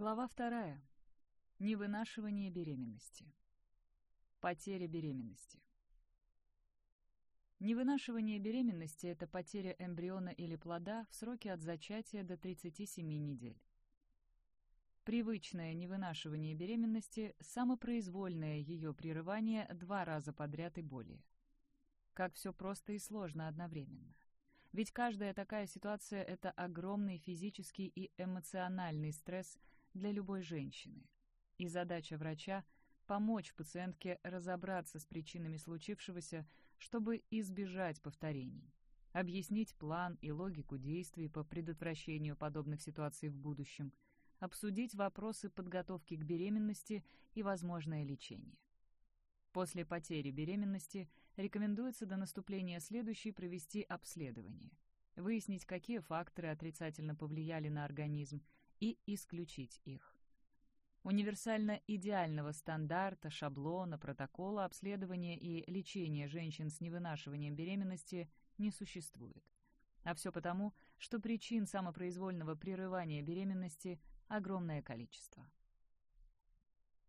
Глава вторая. Невынашивание беременности. Потеря беременности. Невынашивание беременности – это потеря эмбриона или плода в сроке от зачатия до 37 недель. Привычное невынашивание беременности – самопроизвольное ее прерывание два раза подряд и более. Как все просто и сложно одновременно. Ведь каждая такая ситуация – это огромный физический и эмоциональный стресс для любой женщины. И задача врача – помочь пациентке разобраться с причинами случившегося, чтобы избежать повторений, объяснить план и логику действий по предотвращению подобных ситуаций в будущем, обсудить вопросы подготовки к беременности и возможное лечение. После потери беременности рекомендуется до наступления следующей провести обследование, выяснить, какие факторы отрицательно повлияли на организм, и исключить их. Универсально идеального стандарта, шаблона, протокола обследования и лечения женщин с невынашиванием беременности не существует. А все потому, что причин самопроизвольного прерывания беременности огромное количество.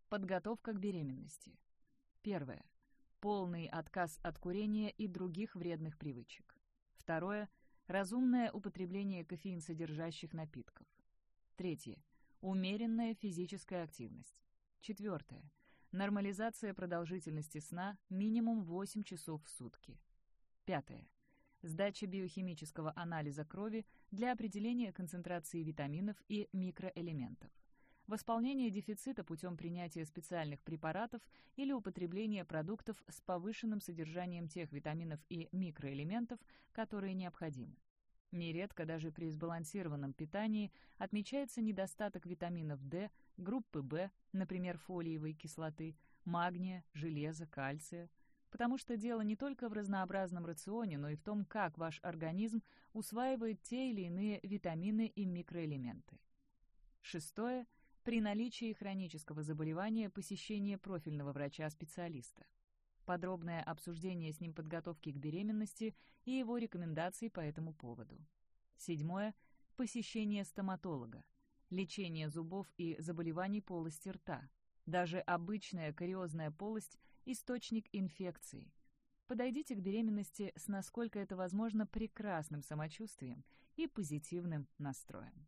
Подготовка к беременности. Первое. Полный отказ от курения и других вредных привычек. Второе. Разумное употребление кофеин-содержащих напитков. Третье. Умеренная физическая активность. Четвертое. Нормализация продолжительности сна минимум 8 часов в сутки. Пятое. Сдача биохимического анализа крови для определения концентрации витаминов и микроэлементов восполнение дефицита путем принятия специальных препаратов или употребления продуктов с повышенным содержанием тех витаминов и микроэлементов, которые необходимы. Нередко даже при сбалансированном питании отмечается недостаток витаминов D, группы В, например, фолиевой кислоты, магния, железа, кальция, потому что дело не только в разнообразном рационе, но и в том, как ваш организм усваивает те или иные витамины и микроэлементы. Шестое при наличии хронического заболевания посещение профильного врача-специалиста. Подробное обсуждение с ним подготовки к беременности и его рекомендаций по этому поводу. Седьмое. Посещение стоматолога. Лечение зубов и заболеваний полости рта. Даже обычная кариозная полость – источник инфекции. Подойдите к беременности с, насколько это возможно, прекрасным самочувствием и позитивным настроем.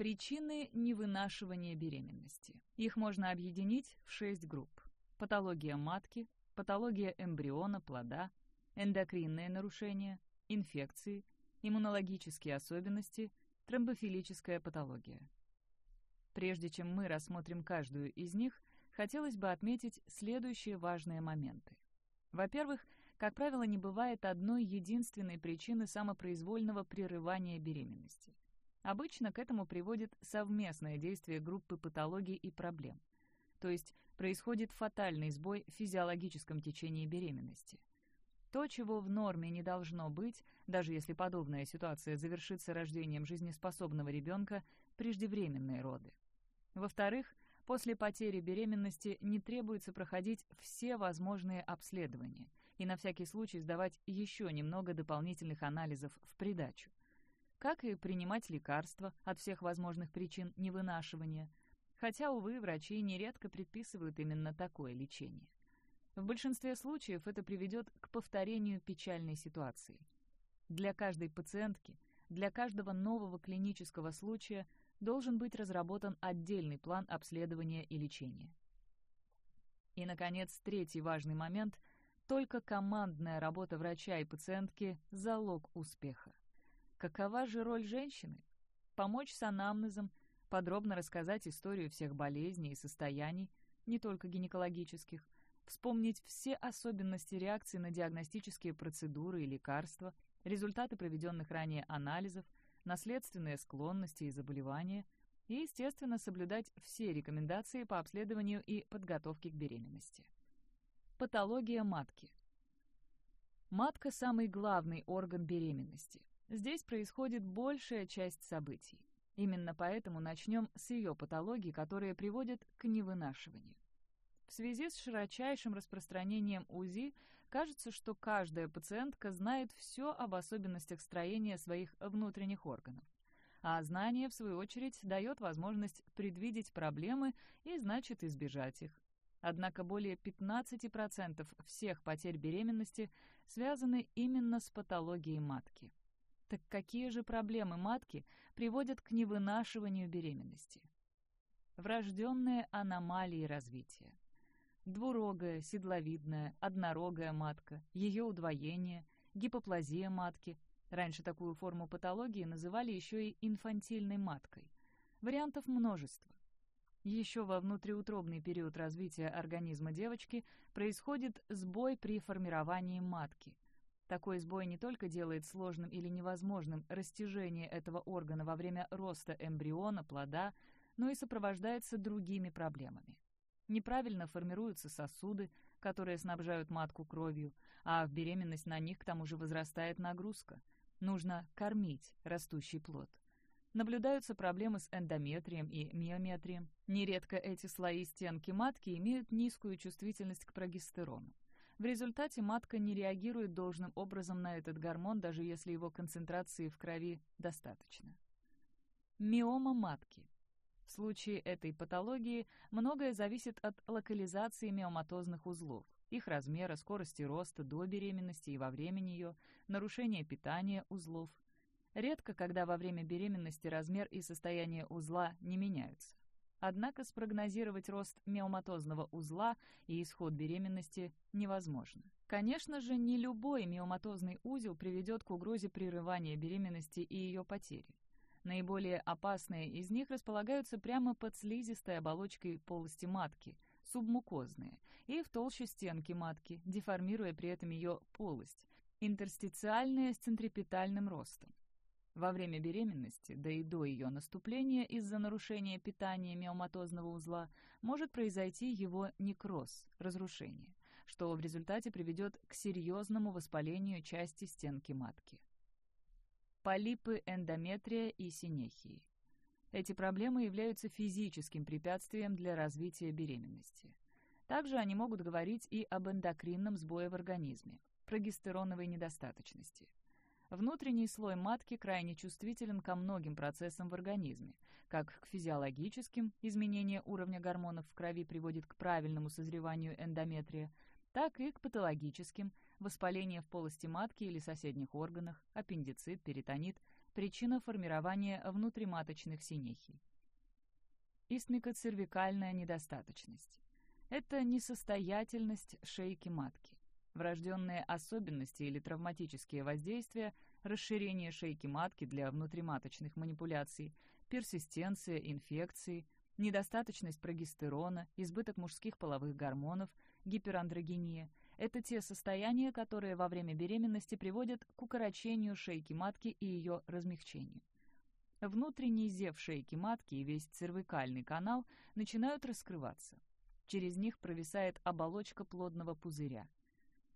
Причины невынашивания беременности. Их можно объединить в шесть групп. Патология матки, патология эмбриона, плода, эндокринные нарушения, инфекции, иммунологические особенности, тромбофилическая патология. Прежде чем мы рассмотрим каждую из них, хотелось бы отметить следующие важные моменты. Во-первых, как правило, не бывает одной единственной причины самопроизвольного прерывания беременности – Обычно к этому приводит совместное действие группы патологий и проблем. То есть происходит фатальный сбой в физиологическом течении беременности. То, чего в норме не должно быть, даже если подобная ситуация завершится рождением жизнеспособного ребенка, преждевременные роды. Во-вторых, после потери беременности не требуется проходить все возможные обследования и на всякий случай сдавать еще немного дополнительных анализов в придачу как и принимать лекарства от всех возможных причин невынашивания, хотя, увы, врачи нередко предписывают именно такое лечение. В большинстве случаев это приведет к повторению печальной ситуации. Для каждой пациентки, для каждого нового клинического случая должен быть разработан отдельный план обследования и лечения. И, наконец, третий важный момент — только командная работа врача и пациентки — залог успеха. Какова же роль женщины? Помочь с анамнезом, подробно рассказать историю всех болезней и состояний, не только гинекологических, вспомнить все особенности реакции на диагностические процедуры и лекарства, результаты проведенных ранее анализов, наследственные склонности и заболевания и, естественно, соблюдать все рекомендации по обследованию и подготовке к беременности. Патология матки. Матка – самый главный орган беременности. Здесь происходит большая часть событий. Именно поэтому начнем с ее патологий, которые приводят к невынашиванию. В связи с широчайшим распространением УЗИ кажется, что каждая пациентка знает все об особенностях строения своих внутренних органов. А знание, в свою очередь, дает возможность предвидеть проблемы и, значит, избежать их. Однако более 15% всех потерь беременности связаны именно с патологией матки. Так какие же проблемы матки приводят к невынашиванию беременности? Врожденные аномалии развития. Двурогая, седловидная, однорогая матка, ее удвоение, гипоплазия матки. Раньше такую форму патологии называли еще и инфантильной маткой. Вариантов множество. Еще во внутриутробный период развития организма девочки происходит сбой при формировании матки. Такой сбой не только делает сложным или невозможным растяжение этого органа во время роста эмбриона, плода, но и сопровождается другими проблемами. Неправильно формируются сосуды, которые снабжают матку кровью, а в беременность на них к тому же возрастает нагрузка. Нужно кормить растущий плод. Наблюдаются проблемы с эндометрием и миометрием. Нередко эти слои стенки матки имеют низкую чувствительность к прогестерону. В результате матка не реагирует должным образом на этот гормон, даже если его концентрации в крови достаточно. Миома матки. В случае этой патологии многое зависит от локализации миоматозных узлов, их размера, скорости роста до беременности и во время нее, нарушения питания узлов, Редко, когда во время беременности размер и состояние узла не меняются. Однако спрогнозировать рост миоматозного узла и исход беременности невозможно. Конечно же, не любой миоматозный узел приведет к угрозе прерывания беременности и ее потери. Наиболее опасные из них располагаются прямо под слизистой оболочкой полости матки, субмукозные, и в толще стенки матки, деформируя при этом ее полость, интерстициальные с центрипетальным ростом. Во время беременности, да и до ее наступления из-за нарушения питания миоматозного узла может произойти его некроз, разрушение, что в результате приведет к серьезному воспалению части стенки матки. Полипы эндометрия и синехии. Эти проблемы являются физическим препятствием для развития беременности. Также они могут говорить и об эндокринном сбое в организме, прогестероновой недостаточности – Внутренний слой матки крайне чувствителен ко многим процессам в организме, как к физиологическим, изменение уровня гормонов в крови приводит к правильному созреванию эндометрия, так и к патологическим, воспаление в полости матки или соседних органах, аппендицит, перитонит, причина формирования внутриматочных синехий. Истмикоцервикальная недостаточность. Это несостоятельность шейки матки врожденные особенности или травматические воздействия, расширение шейки матки для внутриматочных манипуляций, персистенция, инфекции, недостаточность прогестерона, избыток мужских половых гормонов, гиперандрогения – это те состояния, которые во время беременности приводят к укорочению шейки матки и ее размягчению. Внутренний зев шейки матки и весь цервикальный канал начинают раскрываться. Через них провисает оболочка плодного пузыря –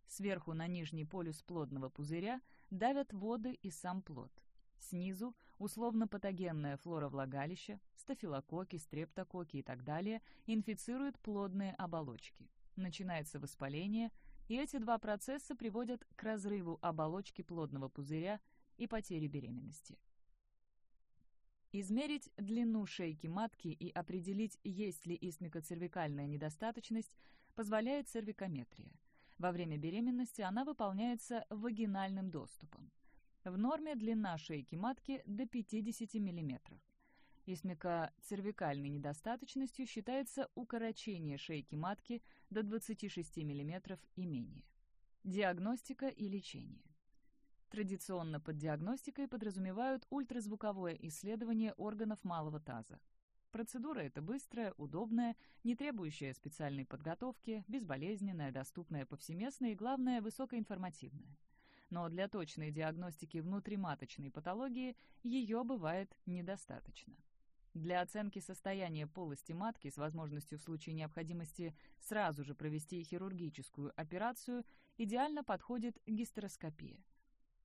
Сверху на нижний полюс плодного пузыря давят воды и сам плод. Снизу условно-патогенная флора влагалища, стафилококки, стрептококки и так далее инфицируют плодные оболочки. Начинается воспаление, и эти два процесса приводят к разрыву оболочки плодного пузыря и потере беременности. Измерить длину шейки матки и определить, есть ли истмикоцервикальная недостаточность, позволяет цервикометрия. Во время беременности она выполняется вагинальным доступом. В норме длина шейки матки до 50 мм. Исмикоцервикальной недостаточностью считается укорочение шейки матки до 26 мм и менее. Диагностика и лечение. Традиционно под диагностикой подразумевают ультразвуковое исследование органов малого таза. Процедура эта быстрая, удобная, не требующая специальной подготовки, безболезненная, доступная повсеместно и, главное, высокоинформативная. Но для точной диагностики внутриматочной патологии ее бывает недостаточно. Для оценки состояния полости матки с возможностью в случае необходимости сразу же провести хирургическую операцию идеально подходит гистероскопия.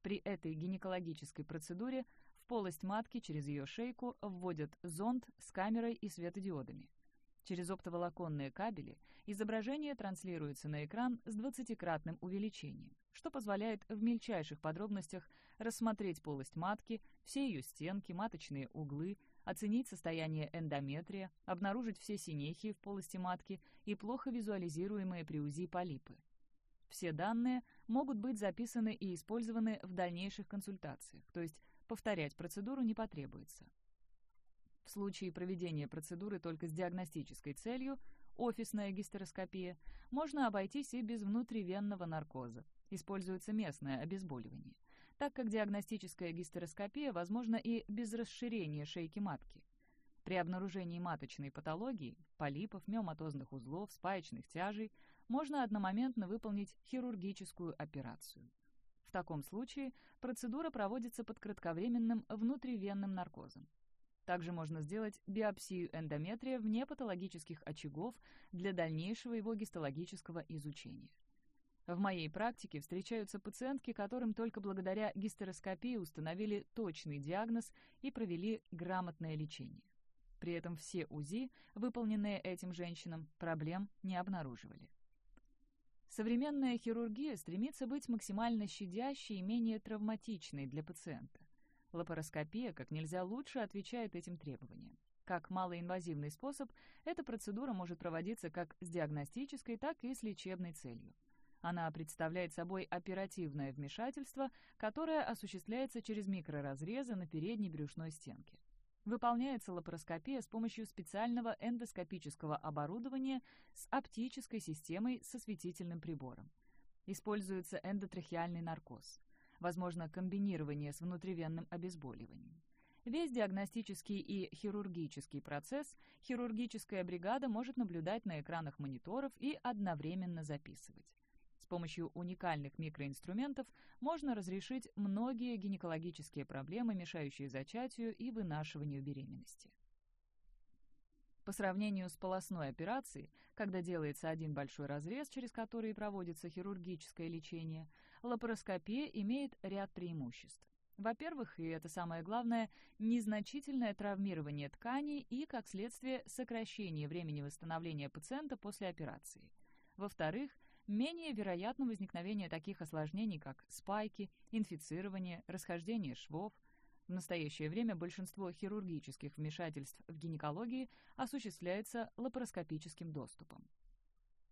При этой гинекологической процедуре полость матки через ее шейку вводят зонд с камерой и светодиодами. Через оптоволоконные кабели изображение транслируется на экран с 20-кратным увеличением, что позволяет в мельчайших подробностях рассмотреть полость матки, все ее стенки, маточные углы, оценить состояние эндометрия, обнаружить все синехии в полости матки и плохо визуализируемые при УЗИ полипы. Все данные могут быть записаны и использованы в дальнейших консультациях, то есть повторять процедуру не потребуется. В случае проведения процедуры только с диагностической целью, офисная гистероскопия, можно обойтись и без внутривенного наркоза. Используется местное обезболивание, так как диагностическая гистероскопия возможна и без расширения шейки матки. При обнаружении маточной патологии, полипов, миоматозных узлов, спаечных тяжей, можно одномоментно выполнить хирургическую операцию. В таком случае процедура проводится под кратковременным внутривенным наркозом. Также можно сделать биопсию эндометрия вне патологических очагов для дальнейшего его гистологического изучения. В моей практике встречаются пациентки, которым только благодаря гистероскопии установили точный диагноз и провели грамотное лечение. При этом все УЗИ, выполненные этим женщинам, проблем не обнаруживали. Современная хирургия стремится быть максимально щадящей и менее травматичной для пациента. Лапароскопия как нельзя лучше отвечает этим требованиям. Как малоинвазивный способ, эта процедура может проводиться как с диагностической, так и с лечебной целью. Она представляет собой оперативное вмешательство, которое осуществляется через микроразрезы на передней брюшной стенке. Выполняется лапароскопия с помощью специального эндоскопического оборудования с оптической системой со светительным прибором. Используется эндотрахеальный наркоз. Возможно комбинирование с внутривенным обезболиванием. Весь диагностический и хирургический процесс хирургическая бригада может наблюдать на экранах мониторов и одновременно записывать помощью уникальных микроинструментов можно разрешить многие гинекологические проблемы, мешающие зачатию и вынашиванию беременности. По сравнению с полостной операцией, когда делается один большой разрез, через который проводится хирургическое лечение, лапароскопия имеет ряд преимуществ. Во-первых, и это самое главное, незначительное травмирование тканей и, как следствие, сокращение времени восстановления пациента после операции. Во-вторых, менее вероятно возникновение таких осложнений, как спайки, инфицирование, расхождение швов. В настоящее время большинство хирургических вмешательств в гинекологии осуществляется лапароскопическим доступом.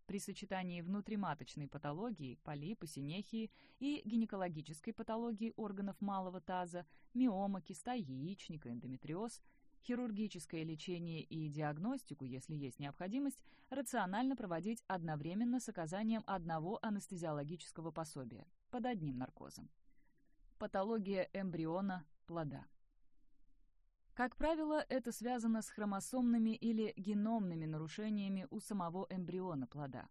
При сочетании внутриматочной патологии, полипы, синехии и гинекологической патологии органов малого таза, миома, киста яичника, эндометриоз – Хирургическое лечение и диагностику, если есть необходимость, рационально проводить одновременно с оказанием одного анестезиологического пособия под одним наркозом. Патология эмбриона плода. Как правило, это связано с хромосомными или геномными нарушениями у самого эмбриона плода.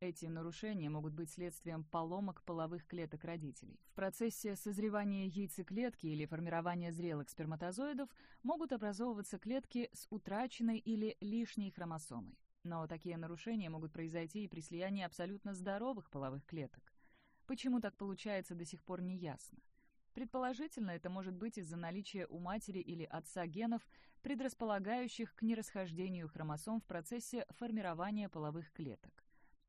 Эти нарушения могут быть следствием поломок половых клеток родителей. В процессе созревания яйцеклетки или формирования зрелых сперматозоидов могут образовываться клетки с утраченной или лишней хромосомой. Но такие нарушения могут произойти и при слиянии абсолютно здоровых половых клеток. Почему так получается, до сих пор не ясно. Предположительно, это может быть из-за наличия у матери или отца генов, предрасполагающих к нерасхождению хромосом в процессе формирования половых клеток.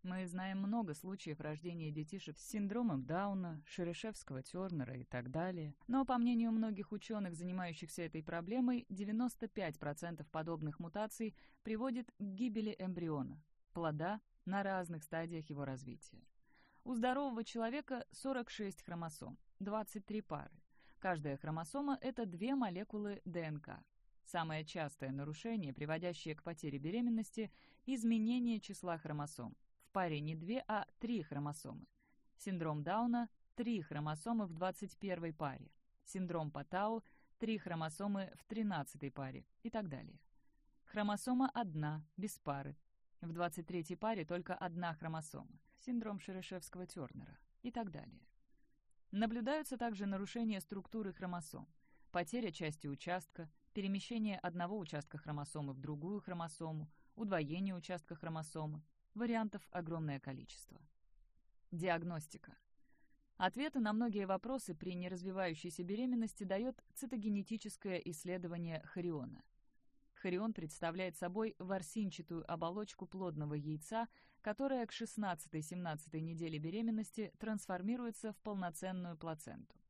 Мы знаем много случаев рождения детишек с синдромом Дауна, Шерешевского Тернера и так далее. Но, по мнению многих ученых, занимающихся этой проблемой, 95% подобных мутаций приводит к гибели эмбриона, плода, на разных стадиях его развития. У здорового человека 46 хромосом, 23 пары. Каждая хромосома – это две молекулы ДНК. Самое частое нарушение, приводящее к потере беременности – изменение числа хромосом паре не две, а три хромосомы. Синдром Дауна – три хромосомы в 21 паре. Синдром Патау – три хромосомы в 13 паре и так далее. Хромосома одна, без пары. В 23 паре только одна хромосома. Синдром Шерешевского-Тернера и так далее. Наблюдаются также нарушения структуры хромосом, потеря части участка, перемещение одного участка хромосомы в другую хромосому, удвоение участка хромосомы, Вариантов огромное количество. Диагностика. Ответы на многие вопросы при неразвивающейся беременности дает цитогенетическое исследование хориона. Хорион представляет собой ворсинчатую оболочку плодного яйца, которая к 16-17 неделе беременности трансформируется в полноценную плаценту.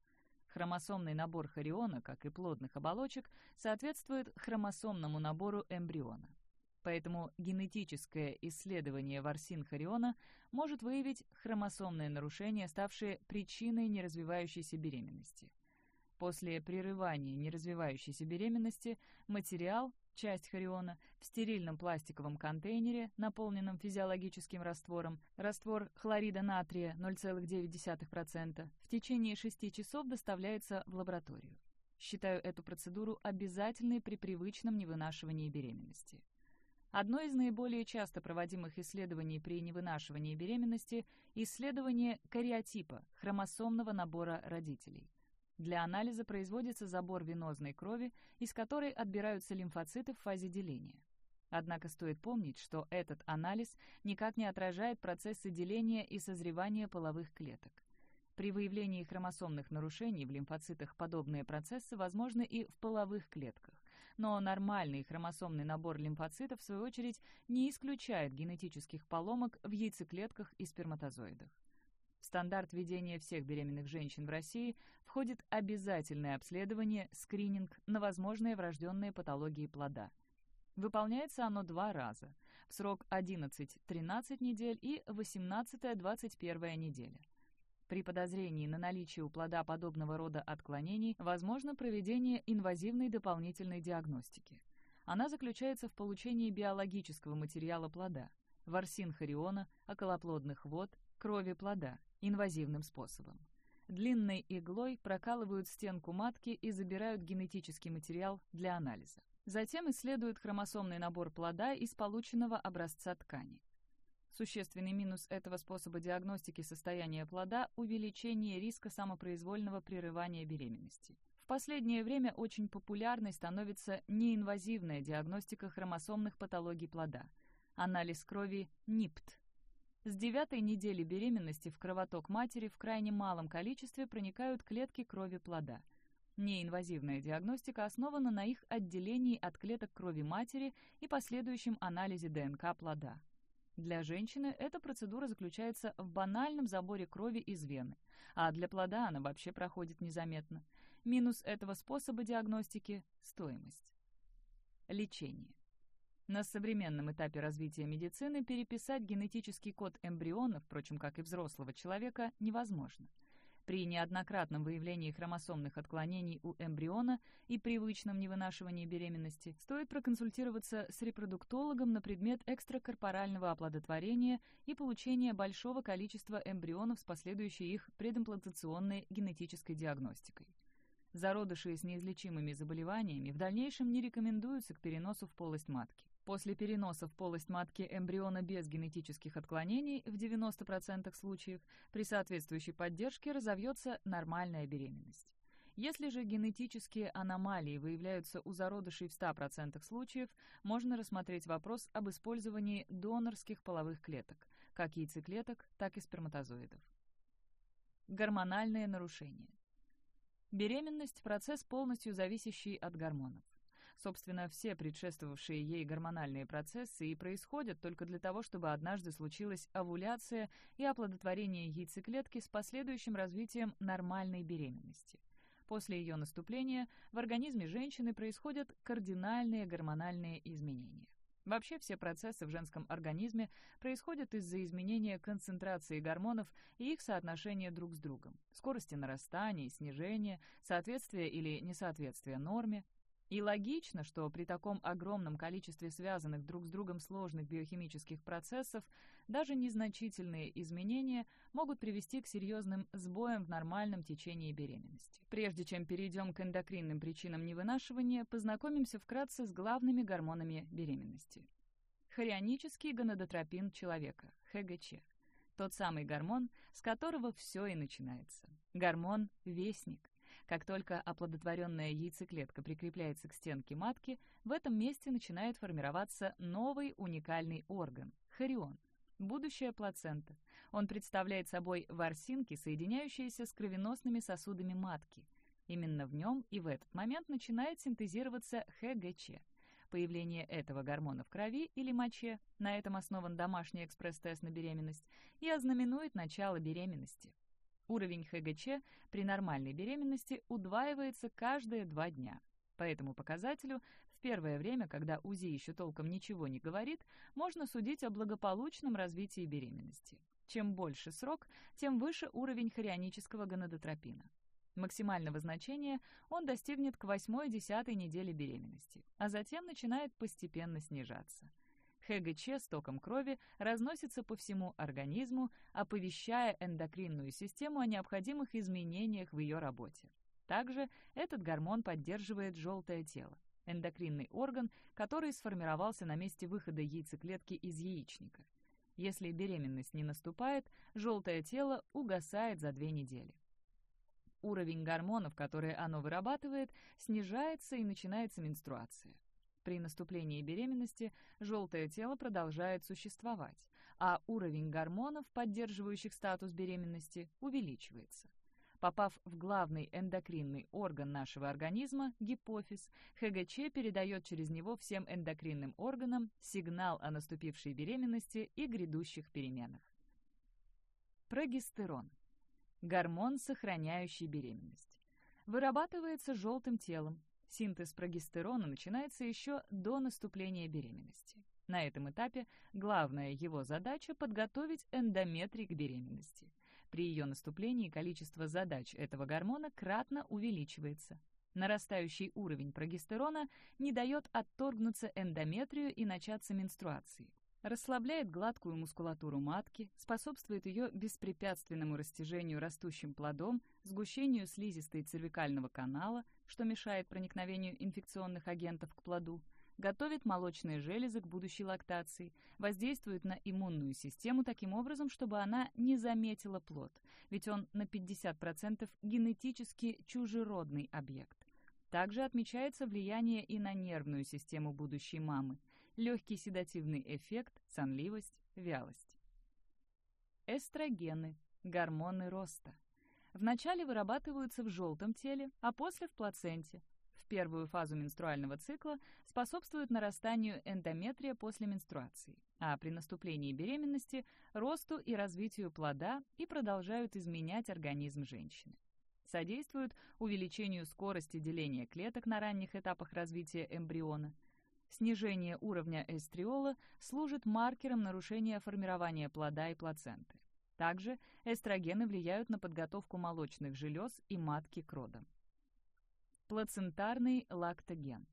Хромосомный набор хориона, как и плодных оболочек, соответствует хромосомному набору эмбриона. Поэтому генетическое исследование ворсин хориона может выявить хромосомные нарушения, ставшие причиной неразвивающейся беременности. После прерывания неразвивающейся беременности материал, часть хориона, в стерильном пластиковом контейнере, наполненном физиологическим раствором, раствор хлорида натрия 0,9%, в течение 6 часов доставляется в лабораторию. Считаю эту процедуру обязательной при привычном невынашивании беременности. Одно из наиболее часто проводимых исследований при невынашивании беременности – исследование кариотипа, хромосомного набора родителей. Для анализа производится забор венозной крови, из которой отбираются лимфоциты в фазе деления. Однако стоит помнить, что этот анализ никак не отражает процессы деления и созревания половых клеток. При выявлении хромосомных нарушений в лимфоцитах подобные процессы возможны и в половых клетках, но нормальный хромосомный набор лимфоцитов, в свою очередь, не исключает генетических поломок в яйцеклетках и сперматозоидах. В стандарт ведения всех беременных женщин в России входит обязательное обследование, скрининг на возможные врожденные патологии плода. Выполняется оно два раза – в срок 11-13 недель и 18-21 неделя. При подозрении на наличие у плода подобного рода отклонений возможно проведение инвазивной дополнительной диагностики. Она заключается в получении биологического материала плода – ворсин хориона, околоплодных вод, крови плода инвазивным способом. Длинной иглой прокалывают стенку матки и забирают генетический материал для анализа. Затем исследуют хромосомный набор плода из полученного образца ткани. Существенный минус этого способа диагностики состояния плода – увеличение риска самопроизвольного прерывания беременности. В последнее время очень популярной становится неинвазивная диагностика хромосомных патологий плода – анализ крови НИПТ с девятой недели беременности в кровоток матери в крайне малом количестве проникают клетки крови плода. Неинвазивная диагностика основана на их отделении от клеток крови матери и последующем анализе ДНК плода. Для женщины эта процедура заключается в банальном заборе крови из вены, а для плода она вообще проходит незаметно. Минус этого способа диагностики – стоимость. Лечение. На современном этапе развития медицины переписать генетический код эмбриона, впрочем, как и взрослого человека, невозможно. При неоднократном выявлении хромосомных отклонений у эмбриона и привычном невынашивании беременности стоит проконсультироваться с репродуктологом на предмет экстракорпорального оплодотворения и получения большого количества эмбрионов с последующей их предимплантационной генетической диагностикой. Зародыши с неизлечимыми заболеваниями в дальнейшем не рекомендуются к переносу в полость матки. После переноса в полость матки эмбриона без генетических отклонений в 90% случаев при соответствующей поддержке разовьется нормальная беременность. Если же генетические аномалии выявляются у зародышей в 100% случаев, можно рассмотреть вопрос об использовании донорских половых клеток, как яйцеклеток, так и сперматозоидов. Гормональные нарушения. Беременность – процесс, полностью зависящий от гормонов. Собственно, все предшествовавшие ей гормональные процессы и происходят только для того, чтобы однажды случилась овуляция и оплодотворение яйцеклетки с последующим развитием нормальной беременности. После ее наступления в организме женщины происходят кардинальные гормональные изменения. Вообще все процессы в женском организме происходят из-за изменения концентрации гормонов и их соотношения друг с другом, скорости нарастания и снижения, соответствия или несоответствия норме, и логично, что при таком огромном количестве связанных друг с другом сложных биохимических процессов даже незначительные изменения могут привести к серьезным сбоям в нормальном течении беременности. Прежде чем перейдем к эндокринным причинам невынашивания, познакомимся вкратце с главными гормонами беременности. Хорионический гонадотропин человека, ХГЧ. Тот самый гормон, с которого все и начинается. Гормон – вестник, как только оплодотворенная яйцеклетка прикрепляется к стенке матки, в этом месте начинает формироваться новый уникальный орган – хорион, будущая плацента. Он представляет собой ворсинки, соединяющиеся с кровеносными сосудами матки. Именно в нем и в этот момент начинает синтезироваться ХГЧ. появление этого гормона в крови или моче, на этом основан домашний экспресс-тест на беременность, и ознаменует начало беременности. Уровень ХГЧ при нормальной беременности удваивается каждые два дня. По этому показателю в первое время, когда УЗИ еще толком ничего не говорит, можно судить о благополучном развитии беременности. Чем больше срок, тем выше уровень хорионического гонадотропина. Максимального значения он достигнет к 8-10 неделе беременности, а затем начинает постепенно снижаться. ХГЧ с током крови разносится по всему организму, оповещая эндокринную систему о необходимых изменениях в ее работе. Также этот гормон поддерживает желтое тело, эндокринный орган, который сформировался на месте выхода яйцеклетки из яичника. Если беременность не наступает, желтое тело угасает за две недели. Уровень гормонов, которые оно вырабатывает, снижается и начинается менструация. При наступлении беременности желтое тело продолжает существовать, а уровень гормонов, поддерживающих статус беременности, увеличивается. Попав в главный эндокринный орган нашего организма, гипофиз, ХГЧ передает через него всем эндокринным органам сигнал о наступившей беременности и грядущих переменах. Прогестерон. Гормон, сохраняющий беременность. Вырабатывается желтым телом. Синтез прогестерона начинается еще до наступления беременности. На этом этапе главная его задача – подготовить эндометрий к беременности. При ее наступлении количество задач этого гормона кратно увеличивается. Нарастающий уровень прогестерона не дает отторгнуться эндометрию и начаться менструации. Расслабляет гладкую мускулатуру матки, способствует ее беспрепятственному растяжению растущим плодом, сгущению слизистой цервикального канала, что мешает проникновению инфекционных агентов к плоду, готовит молочные железы к будущей лактации, воздействует на иммунную систему таким образом, чтобы она не заметила плод, ведь он на 50% генетически чужеродный объект. Также отмечается влияние и на нервную систему будущей мамы, легкий седативный эффект, сонливость, вялость. Эстрогены – гормоны роста. Вначале вырабатываются в желтом теле, а после в плаценте, первую фазу менструального цикла способствуют нарастанию эндометрия после менструации, а при наступлении беременности – росту и развитию плода и продолжают изменять организм женщины. Содействуют увеличению скорости деления клеток на ранних этапах развития эмбриона. Снижение уровня эстриола служит маркером нарушения формирования плода и плаценты. Также эстрогены влияют на подготовку молочных желез и матки к родам. Плацентарный лактоген.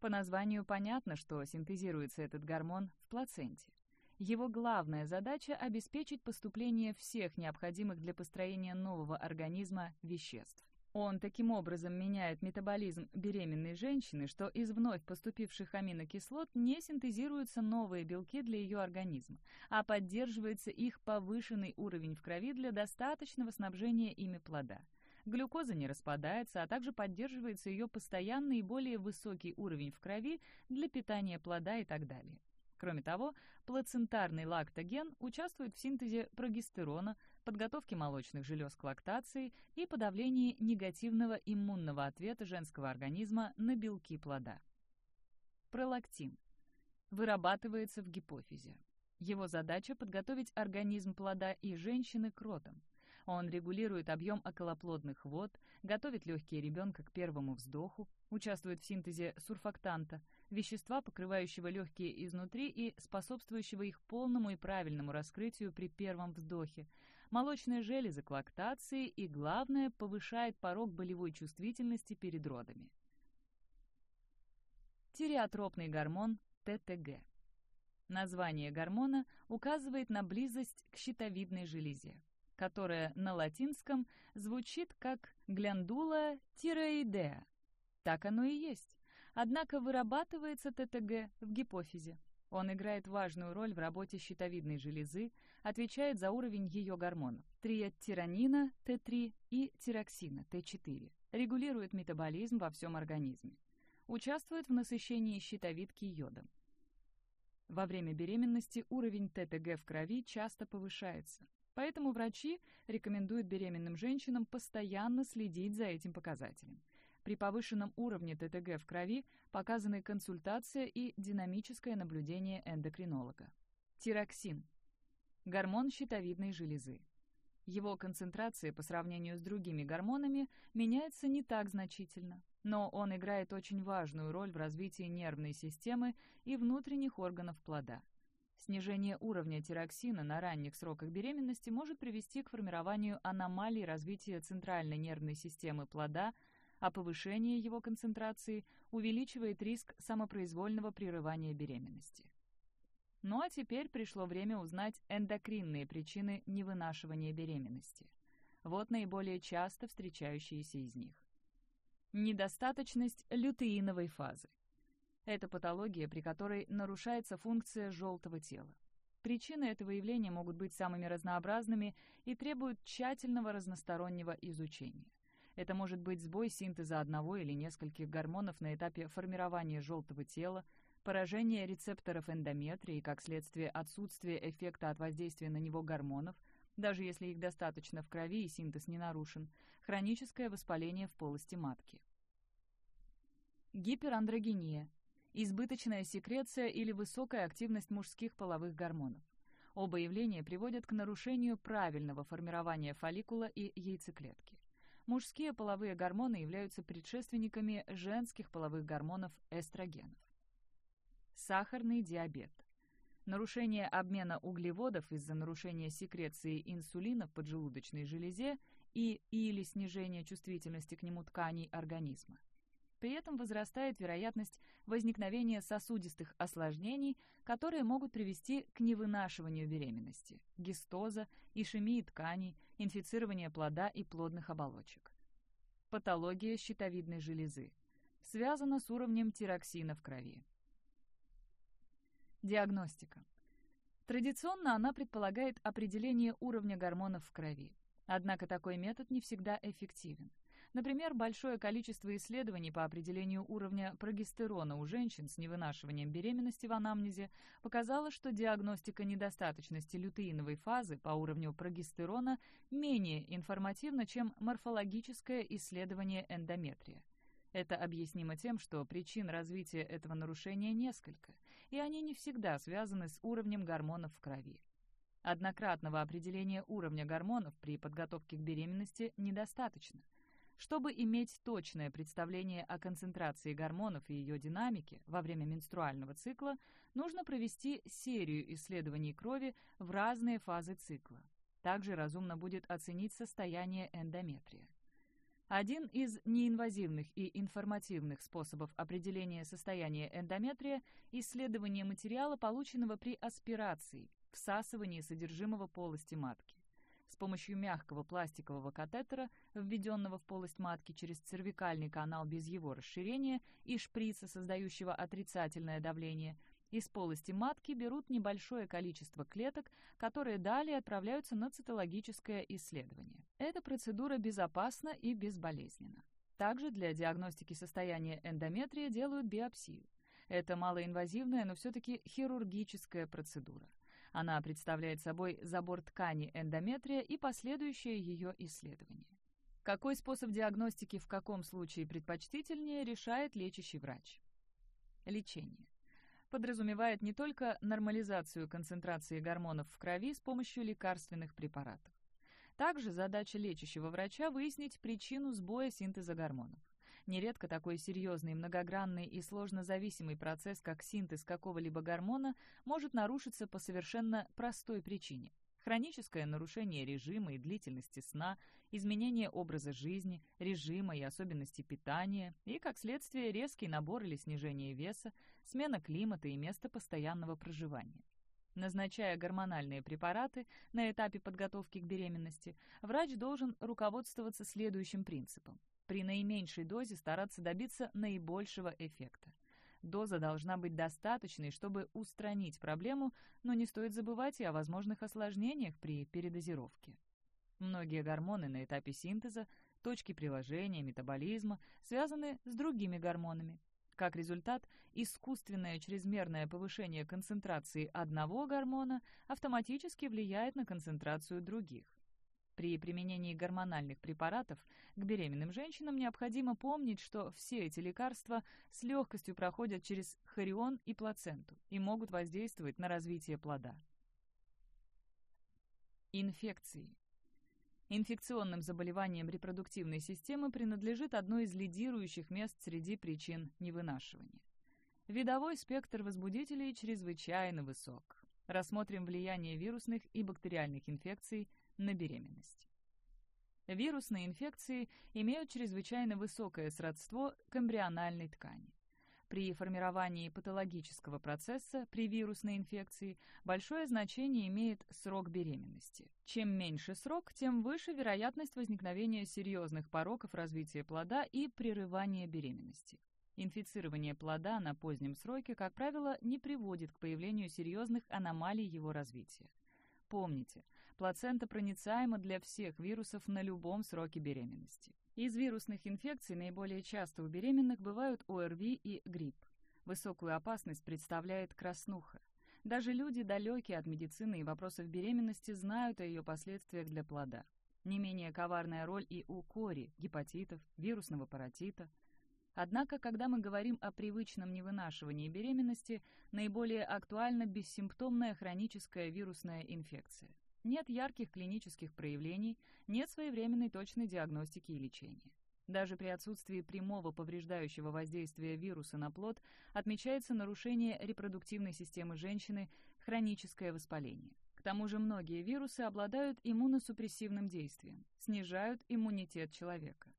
По названию понятно, что синтезируется этот гормон в плаценте. Его главная задача – обеспечить поступление всех необходимых для построения нового организма веществ. Он таким образом меняет метаболизм беременной женщины, что из вновь поступивших аминокислот не синтезируются новые белки для ее организма, а поддерживается их повышенный уровень в крови для достаточного снабжения ими плода – Глюкоза не распадается, а также поддерживается ее постоянный и более высокий уровень в крови для питания плода и так далее. Кроме того, плацентарный лактоген участвует в синтезе прогестерона, подготовке молочных желез к лактации и подавлении негативного иммунного ответа женского организма на белки плода. Пролактин. Вырабатывается в гипофизе. Его задача – подготовить организм плода и женщины к родам. Он регулирует объем околоплодных вод, готовит легкие ребенка к первому вздоху, участвует в синтезе сурфактанта, вещества, покрывающего легкие изнутри и способствующего их полному и правильному раскрытию при первом вздохе, молочные железы к лактации и, главное, повышает порог болевой чувствительности перед родами. Тиреотропный гормон ТТГ. Название гормона указывает на близость к щитовидной железе которое на латинском звучит как «глендула тироидеа». Так оно и есть. Однако вырабатывается ТТГ в гипофизе. Он играет важную роль в работе щитовидной железы, отвечает за уровень ее гормонов – триодтиронина Т3 и тироксина Т4, регулирует метаболизм во всем организме, участвует в насыщении щитовидки йодом. Во время беременности уровень ТТГ в крови часто повышается. Поэтому врачи рекомендуют беременным женщинам постоянно следить за этим показателем. При повышенном уровне ТТГ в крови показаны консультация и динамическое наблюдение эндокринолога. Тироксин – гормон щитовидной железы. Его концентрация по сравнению с другими гормонами меняется не так значительно, но он играет очень важную роль в развитии нервной системы и внутренних органов плода. Снижение уровня тироксина на ранних сроках беременности может привести к формированию аномалий развития центральной нервной системы плода, а повышение его концентрации увеличивает риск самопроизвольного прерывания беременности. Ну а теперь пришло время узнать эндокринные причины невынашивания беременности. Вот наиболее часто встречающиеся из них. Недостаточность лютеиновой фазы. Это патология, при которой нарушается функция желтого тела. Причины этого явления могут быть самыми разнообразными и требуют тщательного разностороннего изучения. Это может быть сбой синтеза одного или нескольких гормонов на этапе формирования желтого тела, поражение рецепторов эндометрии, как следствие отсутствия эффекта от воздействия на него гормонов, даже если их достаточно в крови и синтез не нарушен, хроническое воспаление в полости матки. Гиперандрогения – избыточная секреция или высокая активность мужских половых гормонов. Оба явления приводят к нарушению правильного формирования фолликула и яйцеклетки. Мужские половые гормоны являются предшественниками женских половых гормонов эстрогенов. Сахарный диабет. Нарушение обмена углеводов из-за нарушения секреции инсулина в поджелудочной железе и или снижение чувствительности к нему тканей организма. При этом возрастает вероятность возникновения сосудистых осложнений, которые могут привести к невынашиванию беременности, гистоза, ишемии тканей, инфицирования плода и плодных оболочек. Патология щитовидной железы. Связана с уровнем тироксина в крови. Диагностика. Традиционно она предполагает определение уровня гормонов в крови. Однако такой метод не всегда эффективен. Например, большое количество исследований по определению уровня прогестерона у женщин с невынашиванием беременности в анамнезе показало, что диагностика недостаточности лютеиновой фазы по уровню прогестерона менее информативна, чем морфологическое исследование эндометрия. Это объяснимо тем, что причин развития этого нарушения несколько, и они не всегда связаны с уровнем гормонов в крови. Однократного определения уровня гормонов при подготовке к беременности недостаточно. Чтобы иметь точное представление о концентрации гормонов и ее динамике во время менструального цикла, нужно провести серию исследований крови в разные фазы цикла. Также разумно будет оценить состояние эндометрия. Один из неинвазивных и информативных способов определения состояния эндометрия – исследование материала, полученного при аспирации, всасывании содержимого полости матки. С помощью мягкого пластикового катетера, введенного в полость матки через цервикальный канал без его расширения и шприца, создающего отрицательное давление – из полости матки берут небольшое количество клеток, которые далее отправляются на цитологическое исследование. Эта процедура безопасна и безболезненна. Также для диагностики состояния эндометрия делают биопсию. Это малоинвазивная, но все-таки хирургическая процедура. Она представляет собой забор ткани эндометрия и последующее ее исследование. Какой способ диагностики в каком случае предпочтительнее, решает лечащий врач. Лечение подразумевает не только нормализацию концентрации гормонов в крови с помощью лекарственных препаратов. Также задача лечащего врача выяснить причину сбоя синтеза гормонов. Нередко такой серьезный, многогранный и сложно зависимый процесс, как синтез какого-либо гормона, может нарушиться по совершенно простой причине – хроническое нарушение режима и длительности сна, изменение образа жизни, режима и особенностей питания и, как следствие, резкий набор или снижение веса, смена климата и места постоянного проживания. Назначая гормональные препараты на этапе подготовки к беременности, врач должен руководствоваться следующим принципом. При наименьшей дозе стараться добиться наибольшего эффекта. Доза должна быть достаточной, чтобы устранить проблему, но не стоит забывать и о возможных осложнениях при передозировке. Многие гормоны на этапе синтеза, точки приложения, метаболизма связаны с другими гормонами. Как результат, искусственное чрезмерное повышение концентрации одного гормона автоматически влияет на концентрацию других. При применении гормональных препаратов к беременным женщинам необходимо помнить, что все эти лекарства с легкостью проходят через хорион и плаценту и могут воздействовать на развитие плода. Инфекции. Инфекционным заболеваниям репродуктивной системы принадлежит одно из лидирующих мест среди причин невынашивания. Видовой спектр возбудителей чрезвычайно высок. Рассмотрим влияние вирусных и бактериальных инфекций на беременность. Вирусные инфекции имеют чрезвычайно высокое сродство к эмбриональной ткани. При формировании патологического процесса при вирусной инфекции большое значение имеет срок беременности. Чем меньше срок, тем выше вероятность возникновения серьезных пороков развития плода и прерывания беременности. Инфицирование плода на позднем сроке, как правило, не приводит к появлению серьезных аномалий его развития. Помните, плацента проницаема для всех вирусов на любом сроке беременности. Из вирусных инфекций наиболее часто у беременных бывают ОРВИ и грипп. Высокую опасность представляет краснуха. Даже люди, далекие от медицины и вопросов беременности, знают о ее последствиях для плода. Не менее коварная роль и у кори, гепатитов, вирусного паротита. Однако, когда мы говорим о привычном невынашивании беременности, наиболее актуальна бессимптомная хроническая вирусная инфекция. Нет ярких клинических проявлений, нет своевременной точной диагностики и лечения. Даже при отсутствии прямого повреждающего воздействия вируса на плод отмечается нарушение репродуктивной системы женщины, хроническое воспаление. К тому же многие вирусы обладают иммуносупрессивным действием, снижают иммунитет человека.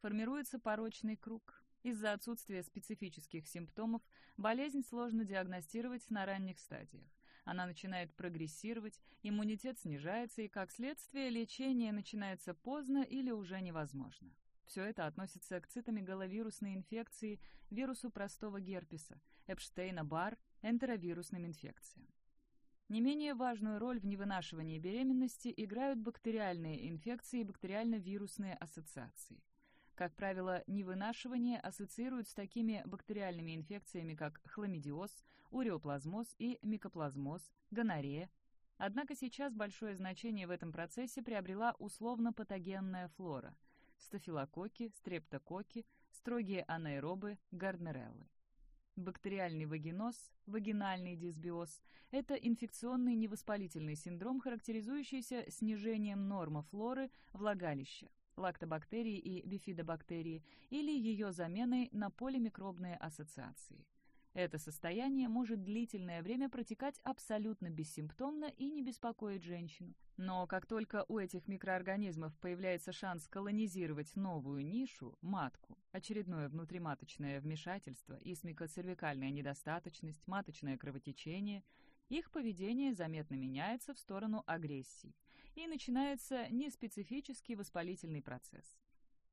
Формируется порочный круг. Из-за отсутствия специфических симптомов болезнь сложно диагностировать на ранних стадиях она начинает прогрессировать, иммунитет снижается, и, как следствие, лечение начинается поздно или уже невозможно. Все это относится к цитомегаловирусной инфекции, вирусу простого герпеса, Эпштейна-Барр, энтеровирусным инфекциям. Не менее важную роль в невынашивании беременности играют бактериальные инфекции и бактериально-вирусные ассоциации. Как правило, невынашивание ассоциируют с такими бактериальными инфекциями, как хламидиоз, уреоплазмоз и микоплазмоз, гонорея. Однако сейчас большое значение в этом процессе приобрела условно-патогенная флора – стафилококки, стрептококки, строгие анаэробы, гарднереллы. Бактериальный вагиноз, вагинальный дисбиоз – это инфекционный невоспалительный синдром, характеризующийся снижением нормы флоры влагалища, лактобактерии и бифидобактерии, или ее заменой на полимикробные ассоциации. Это состояние может длительное время протекать абсолютно бессимптомно и не беспокоить женщину. Но как только у этих микроорганизмов появляется шанс колонизировать новую нишу, матку, очередное внутриматочное вмешательство, исмикоцервикальная недостаточность, маточное кровотечение, их поведение заметно меняется в сторону агрессии, и начинается неспецифический воспалительный процесс.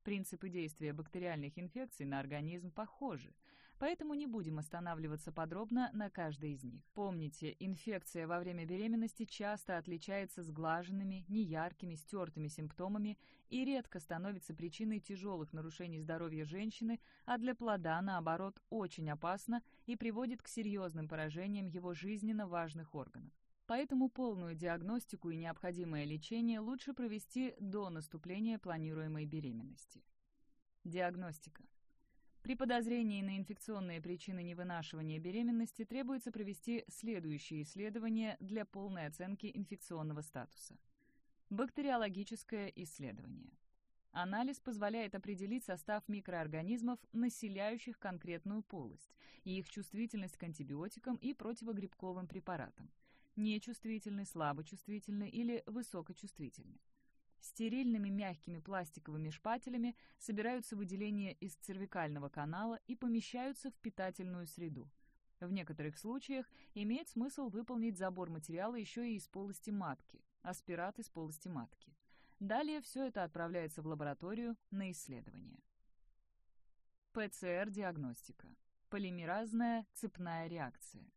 Принципы действия бактериальных инфекций на организм похожи, поэтому не будем останавливаться подробно на каждой из них. Помните, инфекция во время беременности часто отличается сглаженными, неяркими, стертыми симптомами и редко становится причиной тяжелых нарушений здоровья женщины, а для плода, наоборот, очень опасна и приводит к серьезным поражениям его жизненно важных органов. Поэтому полную диагностику и необходимое лечение лучше провести до наступления планируемой беременности. Диагностика. При подозрении на инфекционные причины невынашивания беременности требуется провести следующие исследования для полной оценки инфекционного статуса. Бактериологическое исследование. Анализ позволяет определить состав микроорганизмов, населяющих конкретную полость, и их чувствительность к антибиотикам и противогрибковым препаратам нечувствительный, слабочувствительный или высокочувствительный. Стерильными мягкими пластиковыми шпателями собираются выделения из цервикального канала и помещаются в питательную среду. В некоторых случаях имеет смысл выполнить забор материала еще и из полости матки, аспират из полости матки. Далее все это отправляется в лабораторию на исследование. ПЦР-диагностика. Полимеразная цепная реакция.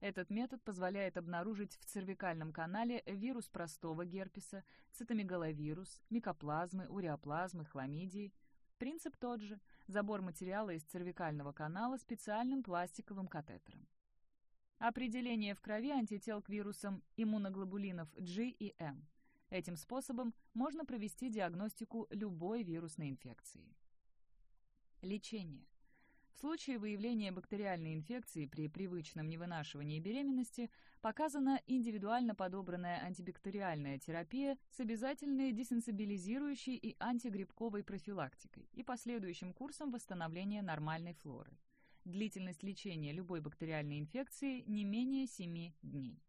Этот метод позволяет обнаружить в цервикальном канале вирус простого герпеса, цитомегаловирус, микоплазмы, уреоплазмы, хламидии. Принцип тот же – забор материала из цервикального канала специальным пластиковым катетером. Определение в крови антител к вирусам иммуноглобулинов G и M. Этим способом можно провести диагностику любой вирусной инфекции. Лечение. В случае выявления бактериальной инфекции при привычном невынашивании беременности показана индивидуально подобранная антибактериальная терапия с обязательной десенсибилизирующей и антигрибковой профилактикой и последующим курсом восстановления нормальной флоры. Длительность лечения любой бактериальной инфекции не менее 7 дней.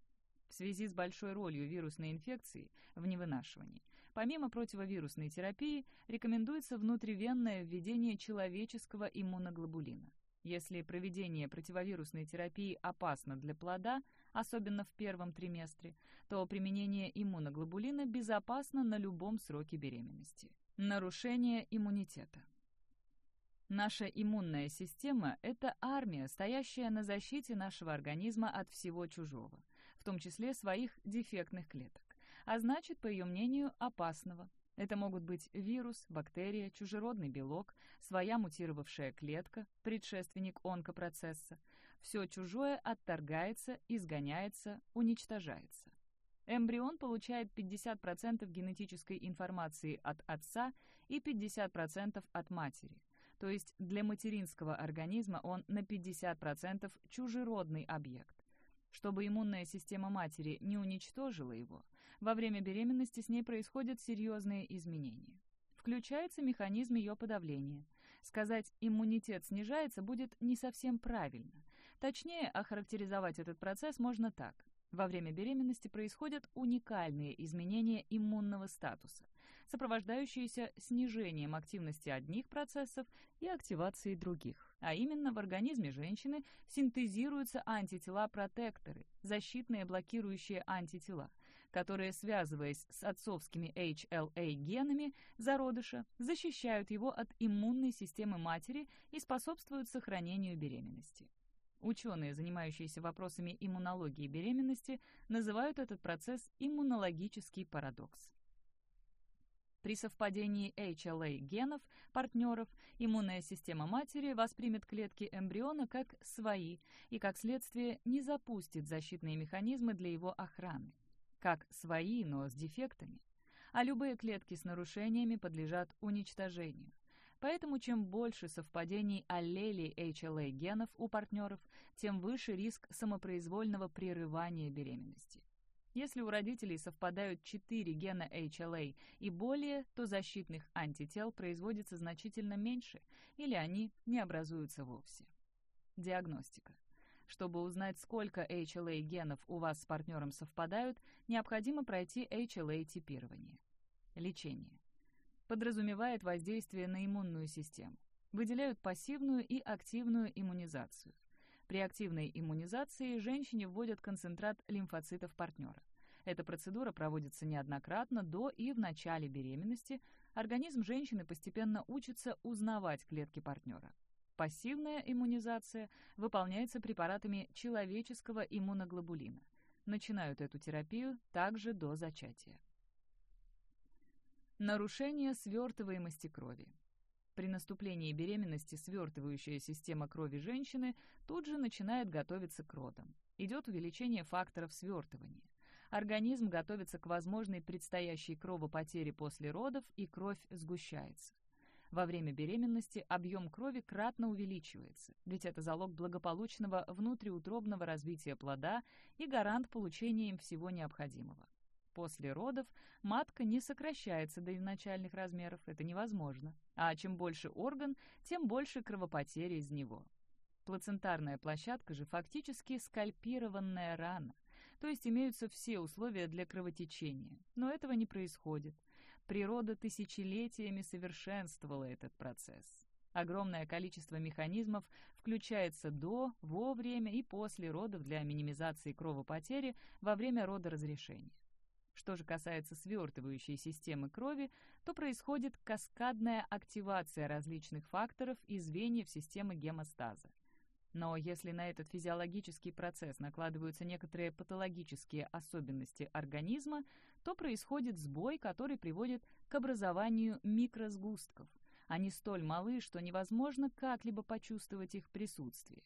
В связи с большой ролью вирусной инфекции в невынашивании, помимо противовирусной терапии, рекомендуется внутривенное введение человеческого иммуноглобулина. Если проведение противовирусной терапии опасно для плода, особенно в первом триместре, то применение иммуноглобулина безопасно на любом сроке беременности. Нарушение иммунитета. Наша иммунная система – это армия, стоящая на защите нашего организма от всего чужого в том числе своих дефектных клеток, а значит, по ее мнению, опасного. Это могут быть вирус, бактерия, чужеродный белок, своя мутировавшая клетка, предшественник онкопроцесса. Все чужое отторгается, изгоняется, уничтожается. Эмбрион получает 50% генетической информации от отца и 50% от матери. То есть для материнского организма он на 50% чужеродный объект. Чтобы иммунная система матери не уничтожила его, во время беременности с ней происходят серьезные изменения. Включается механизм ее подавления. Сказать «иммунитет снижается» будет не совсем правильно. Точнее, охарактеризовать этот процесс можно так. Во время беременности происходят уникальные изменения иммунного статуса, сопровождающиеся снижением активности одних процессов и активацией других. А именно в организме женщины синтезируются антитела-протекторы, защитные блокирующие антитела, которые, связываясь с отцовскими HLA-генами зародыша, защищают его от иммунной системы матери и способствуют сохранению беременности. Ученые, занимающиеся вопросами иммунологии беременности, называют этот процесс иммунологический парадокс. При совпадении HLA-генов партнеров иммунная система матери воспримет клетки эмбриона как свои и, как следствие, не запустит защитные механизмы для его охраны. Как свои, но с дефектами. А любые клетки с нарушениями подлежат уничтожению. Поэтому чем больше совпадений аллелей HLA-генов у партнеров, тем выше риск самопроизвольного прерывания беременности. Если у родителей совпадают 4 гена HLA и более, то защитных антител производится значительно меньше, или они не образуются вовсе. Диагностика. Чтобы узнать, сколько HLA генов у вас с партнером совпадают, необходимо пройти HLA-типирование. Лечение. Подразумевает воздействие на иммунную систему. Выделяют пассивную и активную иммунизацию. При активной иммунизации женщине вводят концентрат лимфоцитов партнера. Эта процедура проводится неоднократно до и в начале беременности. Организм женщины постепенно учится узнавать клетки партнера. Пассивная иммунизация выполняется препаратами человеческого иммуноглобулина. Начинают эту терапию также до зачатия. Нарушение свертываемости крови. При наступлении беременности свертывающая система крови женщины тут же начинает готовиться к родам. Идет увеличение факторов свертывания. Организм готовится к возможной предстоящей кровопотере после родов, и кровь сгущается. Во время беременности объем крови кратно увеличивается, ведь это залог благополучного внутриутробного развития плода и гарант получения им всего необходимого. После родов матка не сокращается до изначальных размеров, это невозможно. А чем больше орган, тем больше кровопотери из него. Плацентарная площадка же фактически скальпированная рана, то есть имеются все условия для кровотечения. Но этого не происходит. Природа тысячелетиями совершенствовала этот процесс. Огромное количество механизмов включается до, во время и после родов для минимизации кровопотери во время родоразрешения. Что же касается свертывающей системы крови, то происходит каскадная активация различных факторов и звеньев системы гемостаза. Но если на этот физиологический процесс накладываются некоторые патологические особенности организма, то происходит сбой, который приводит к образованию микросгустков. Они столь малы, что невозможно как-либо почувствовать их присутствие.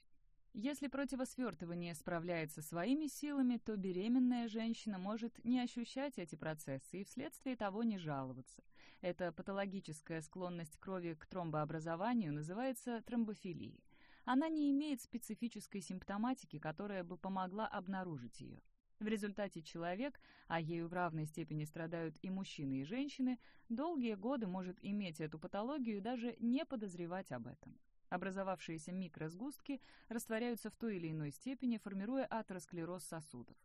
Если противосвертывание справляется своими силами, то беременная женщина может не ощущать эти процессы и вследствие того не жаловаться. Эта патологическая склонность крови к тромбообразованию называется тромбофилией. Она не имеет специфической симптоматики, которая бы помогла обнаружить ее. В результате человек, а ею в равной степени страдают и мужчины, и женщины, долгие годы может иметь эту патологию и даже не подозревать об этом. Образовавшиеся микросгустки растворяются в той или иной степени, формируя атеросклероз сосудов.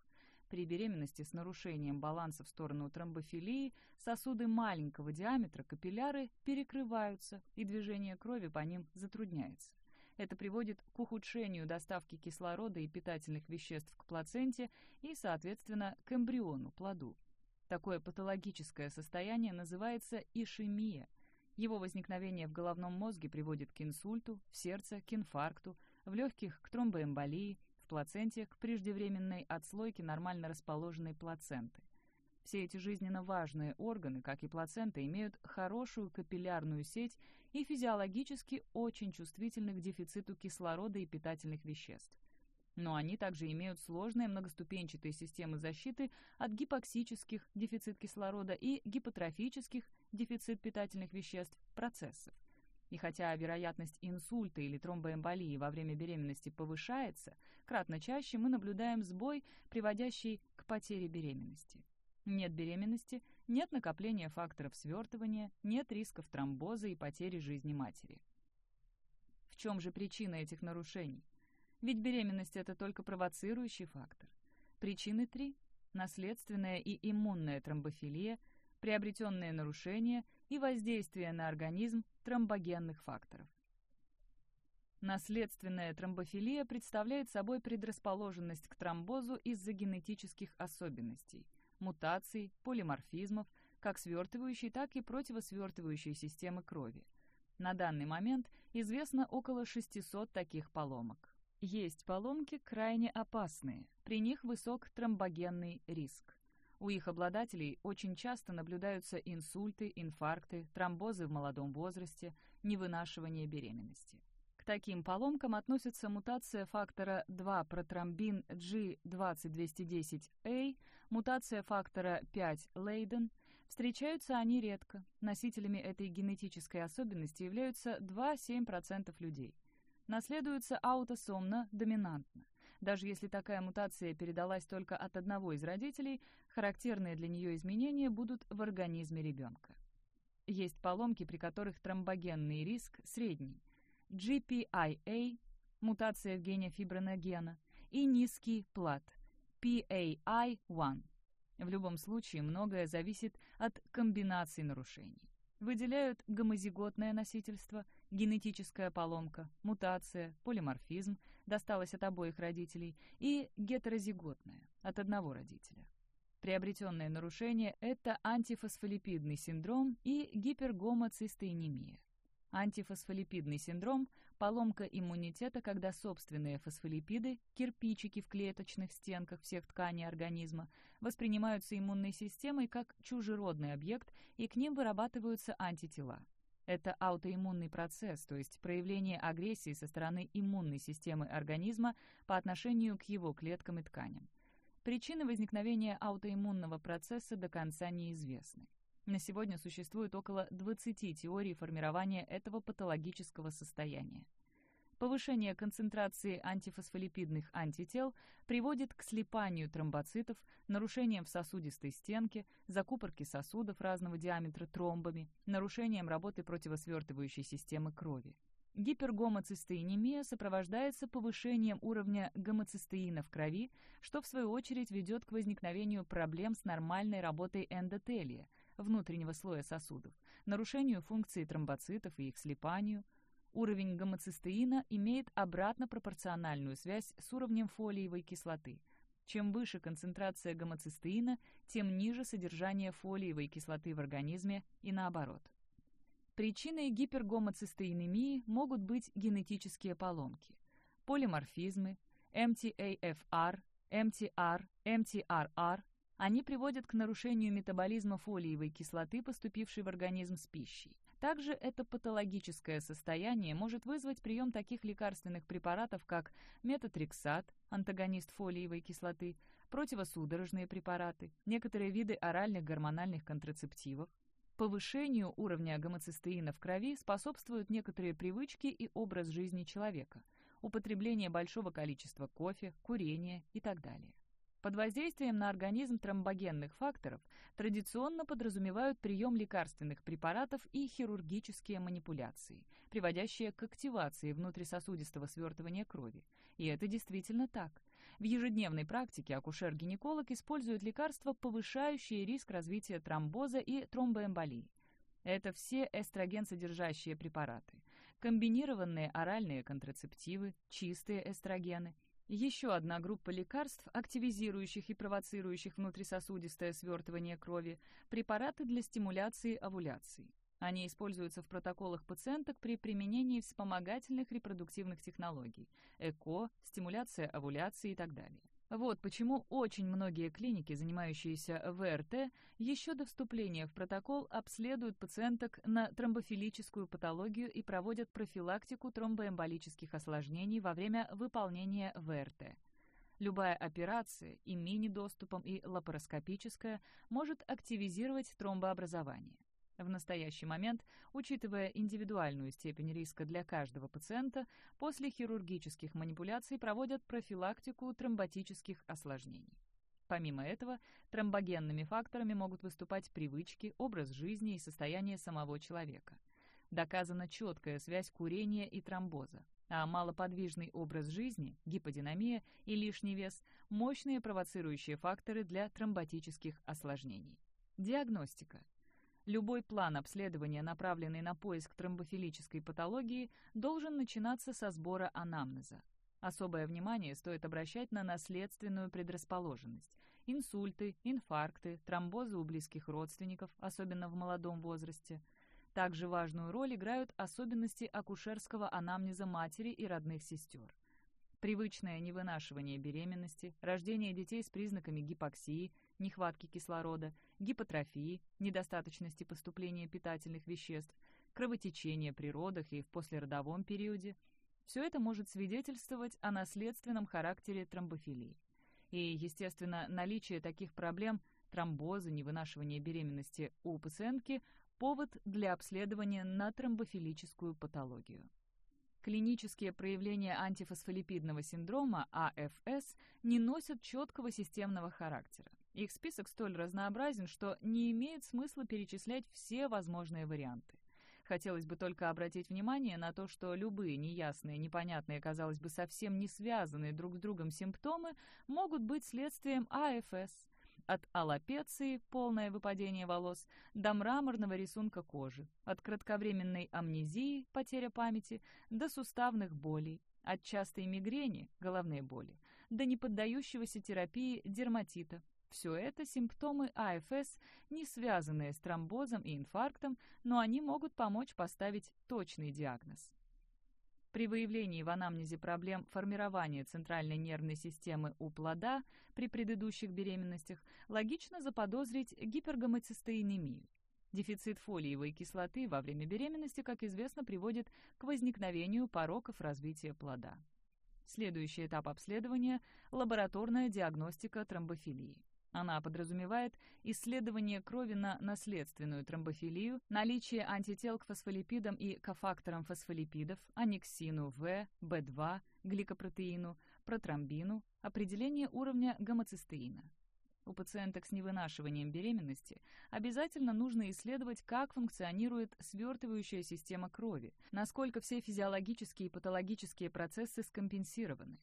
При беременности с нарушением баланса в сторону тромбофилии сосуды маленького диаметра, капилляры, перекрываются, и движение крови по ним затрудняется. Это приводит к ухудшению доставки кислорода и питательных веществ к плаценте и, соответственно, к эмбриону, плоду. Такое патологическое состояние называется ишемия – его возникновение в головном мозге приводит к инсульту, в сердце – к инфаркту, в легких – к тромбоэмболии, в плаценте – к преждевременной отслойке нормально расположенной плаценты. Все эти жизненно важные органы, как и плацента, имеют хорошую капиллярную сеть и физиологически очень чувствительны к дефициту кислорода и питательных веществ но они также имеют сложные многоступенчатые системы защиты от гипоксических, дефицит кислорода, и гипотрофических, дефицит питательных веществ, процессов. И хотя вероятность инсульта или тромбоэмболии во время беременности повышается, кратно чаще мы наблюдаем сбой, приводящий к потере беременности. Нет беременности, нет накопления факторов свертывания, нет рисков тромбоза и потери жизни матери. В чем же причина этих нарушений? Ведь беременность – это только провоцирующий фактор. Причины три – наследственная и иммунная тромбофилия, приобретенные нарушения и воздействие на организм тромбогенных факторов. Наследственная тромбофилия представляет собой предрасположенность к тромбозу из-за генетических особенностей, мутаций, полиморфизмов, как свертывающей, так и противосвертывающей системы крови. На данный момент известно около 600 таких поломок. Есть поломки крайне опасные, при них высок тромбогенный риск. У их обладателей очень часто наблюдаются инсульты, инфаркты, тромбозы в молодом возрасте, невынашивание беременности. Таким поломкам относятся мутация фактора 2-протромбин G20210A, мутация фактора 5 Лейден. Встречаются они редко. Носителями этой генетической особенности являются 2-7% людей – наследуется аутосомно-доминантно. Даже если такая мутация передалась только от одного из родителей, характерные для нее изменения будут в организме ребенка. Есть поломки, при которых тромбогенный риск средний. GPIA – мутация в гене фибриногена, и низкий плат – PAI-1. В любом случае, многое зависит от комбинации нарушений. Выделяют гомозиготное носительство, генетическая поломка, мутация, полиморфизм, досталось от обоих родителей, и гетерозиготное, от одного родителя. Приобретенные нарушения – это антифосфолипидный синдром и гипергомоцистеинемия. Антифосфолипидный синдром – поломка иммунитета, когда собственные фосфолипиды, кирпичики в клеточных стенках всех тканей организма, воспринимаются иммунной системой как чужеродный объект, и к ним вырабатываются антитела. Это аутоиммунный процесс, то есть проявление агрессии со стороны иммунной системы организма по отношению к его клеткам и тканям. Причины возникновения аутоиммунного процесса до конца неизвестны. На сегодня существует около 20 теорий формирования этого патологического состояния. Повышение концентрации антифосфолипидных антител приводит к слипанию тромбоцитов, нарушениям в сосудистой стенке, закупорке сосудов разного диаметра тромбами, нарушением работы противосвертывающей системы крови. Гипергомоцистеинемия сопровождается повышением уровня гомоцистеина в крови, что в свою очередь ведет к возникновению проблем с нормальной работой эндотелия, внутреннего слоя сосудов, нарушению функции тромбоцитов и их слипанию. Уровень гомоцистеина имеет обратно пропорциональную связь с уровнем фолиевой кислоты. Чем выше концентрация гомоцистеина, тем ниже содержание фолиевой кислоты в организме и наоборот. Причиной гипергомоцистеинемии могут быть генетические поломки, полиморфизмы, MTAFR, MTR, MTRR, они приводят к нарушению метаболизма фолиевой кислоты, поступившей в организм с пищей. Также это патологическое состояние может вызвать прием таких лекарственных препаратов, как метотрексат, антагонист фолиевой кислоты, противосудорожные препараты, некоторые виды оральных гормональных контрацептивов. Повышению уровня гомоцистеина в крови способствуют некоторые привычки и образ жизни человека, употребление большого количества кофе, курения и так далее. Под воздействием на организм тромбогенных факторов традиционно подразумевают прием лекарственных препаратов и хирургические манипуляции, приводящие к активации внутрисосудистого свертывания крови. И это действительно так. В ежедневной практике акушер-гинеколог использует лекарства, повышающие риск развития тромбоза и тромбоэмболии. Это все эстроген-содержащие препараты, комбинированные оральные контрацептивы, чистые эстрогены – еще одна группа лекарств, активизирующих и провоцирующих внутрисосудистое свертывание крови, препараты для стимуляции овуляции. Они используются в протоколах пациенток при применении вспомогательных репродуктивных технологий – ЭКО, стимуляция овуляции и так далее. Вот почему очень многие клиники, занимающиеся ВРТ, еще до вступления в протокол обследуют пациенток на тромбофилическую патологию и проводят профилактику тромбоэмболических осложнений во время выполнения ВРТ. Любая операция, и мини-доступом, и лапароскопическая, может активизировать тромбообразование. В настоящий момент, учитывая индивидуальную степень риска для каждого пациента, после хирургических манипуляций проводят профилактику тромботических осложнений. Помимо этого, тромбогенными факторами могут выступать привычки, образ жизни и состояние самого человека. Доказана четкая связь курения и тромбоза, а малоподвижный образ жизни, гиподинамия и лишний вес – мощные провоцирующие факторы для тромботических осложнений. Диагностика. Любой план обследования, направленный на поиск тромбофилической патологии, должен начинаться со сбора анамнеза. Особое внимание стоит обращать на наследственную предрасположенность. Инсульты, инфаркты, тромбозы у близких родственников, особенно в молодом возрасте. Также важную роль играют особенности акушерского анамнеза матери и родных сестер привычное невынашивание беременности, рождение детей с признаками гипоксии, нехватки кислорода, гипотрофии, недостаточности поступления питательных веществ, кровотечение при родах и в послеродовом периоде – все это может свидетельствовать о наследственном характере тромбофилии. И, естественно, наличие таких проблем – тромбоза, невынашивание беременности у пациентки – повод для обследования на тромбофилическую патологию. Клинические проявления антифосфолипидного синдрома АФС не носят четкого системного характера. Их список столь разнообразен, что не имеет смысла перечислять все возможные варианты. Хотелось бы только обратить внимание на то, что любые неясные, непонятные, казалось бы, совсем не связанные друг с другом симптомы могут быть следствием АФС от аллопеции, полное выпадение волос, до мраморного рисунка кожи, от кратковременной амнезии, потеря памяти, до суставных болей, от частой мигрени, головные боли, до неподдающегося терапии дерматита. Все это симптомы АФС, не связанные с тромбозом и инфарктом, но они могут помочь поставить точный диагноз. При выявлении в анамнезе проблем формирования центральной нервной системы у плода при предыдущих беременностях логично заподозрить гипергомоцистеинемию. Дефицит фолиевой кислоты во время беременности, как известно, приводит к возникновению пороков развития плода. Следующий этап обследования – лабораторная диагностика тромбофилии. Она подразумевает исследование крови на наследственную тромбофилию, наличие антител к фосфолипидам и кофакторам фосфолипидов, аннексину В, В2, гликопротеину, протромбину, определение уровня гомоцистеина. У пациенток с невынашиванием беременности обязательно нужно исследовать, как функционирует свертывающая система крови, насколько все физиологические и патологические процессы скомпенсированы.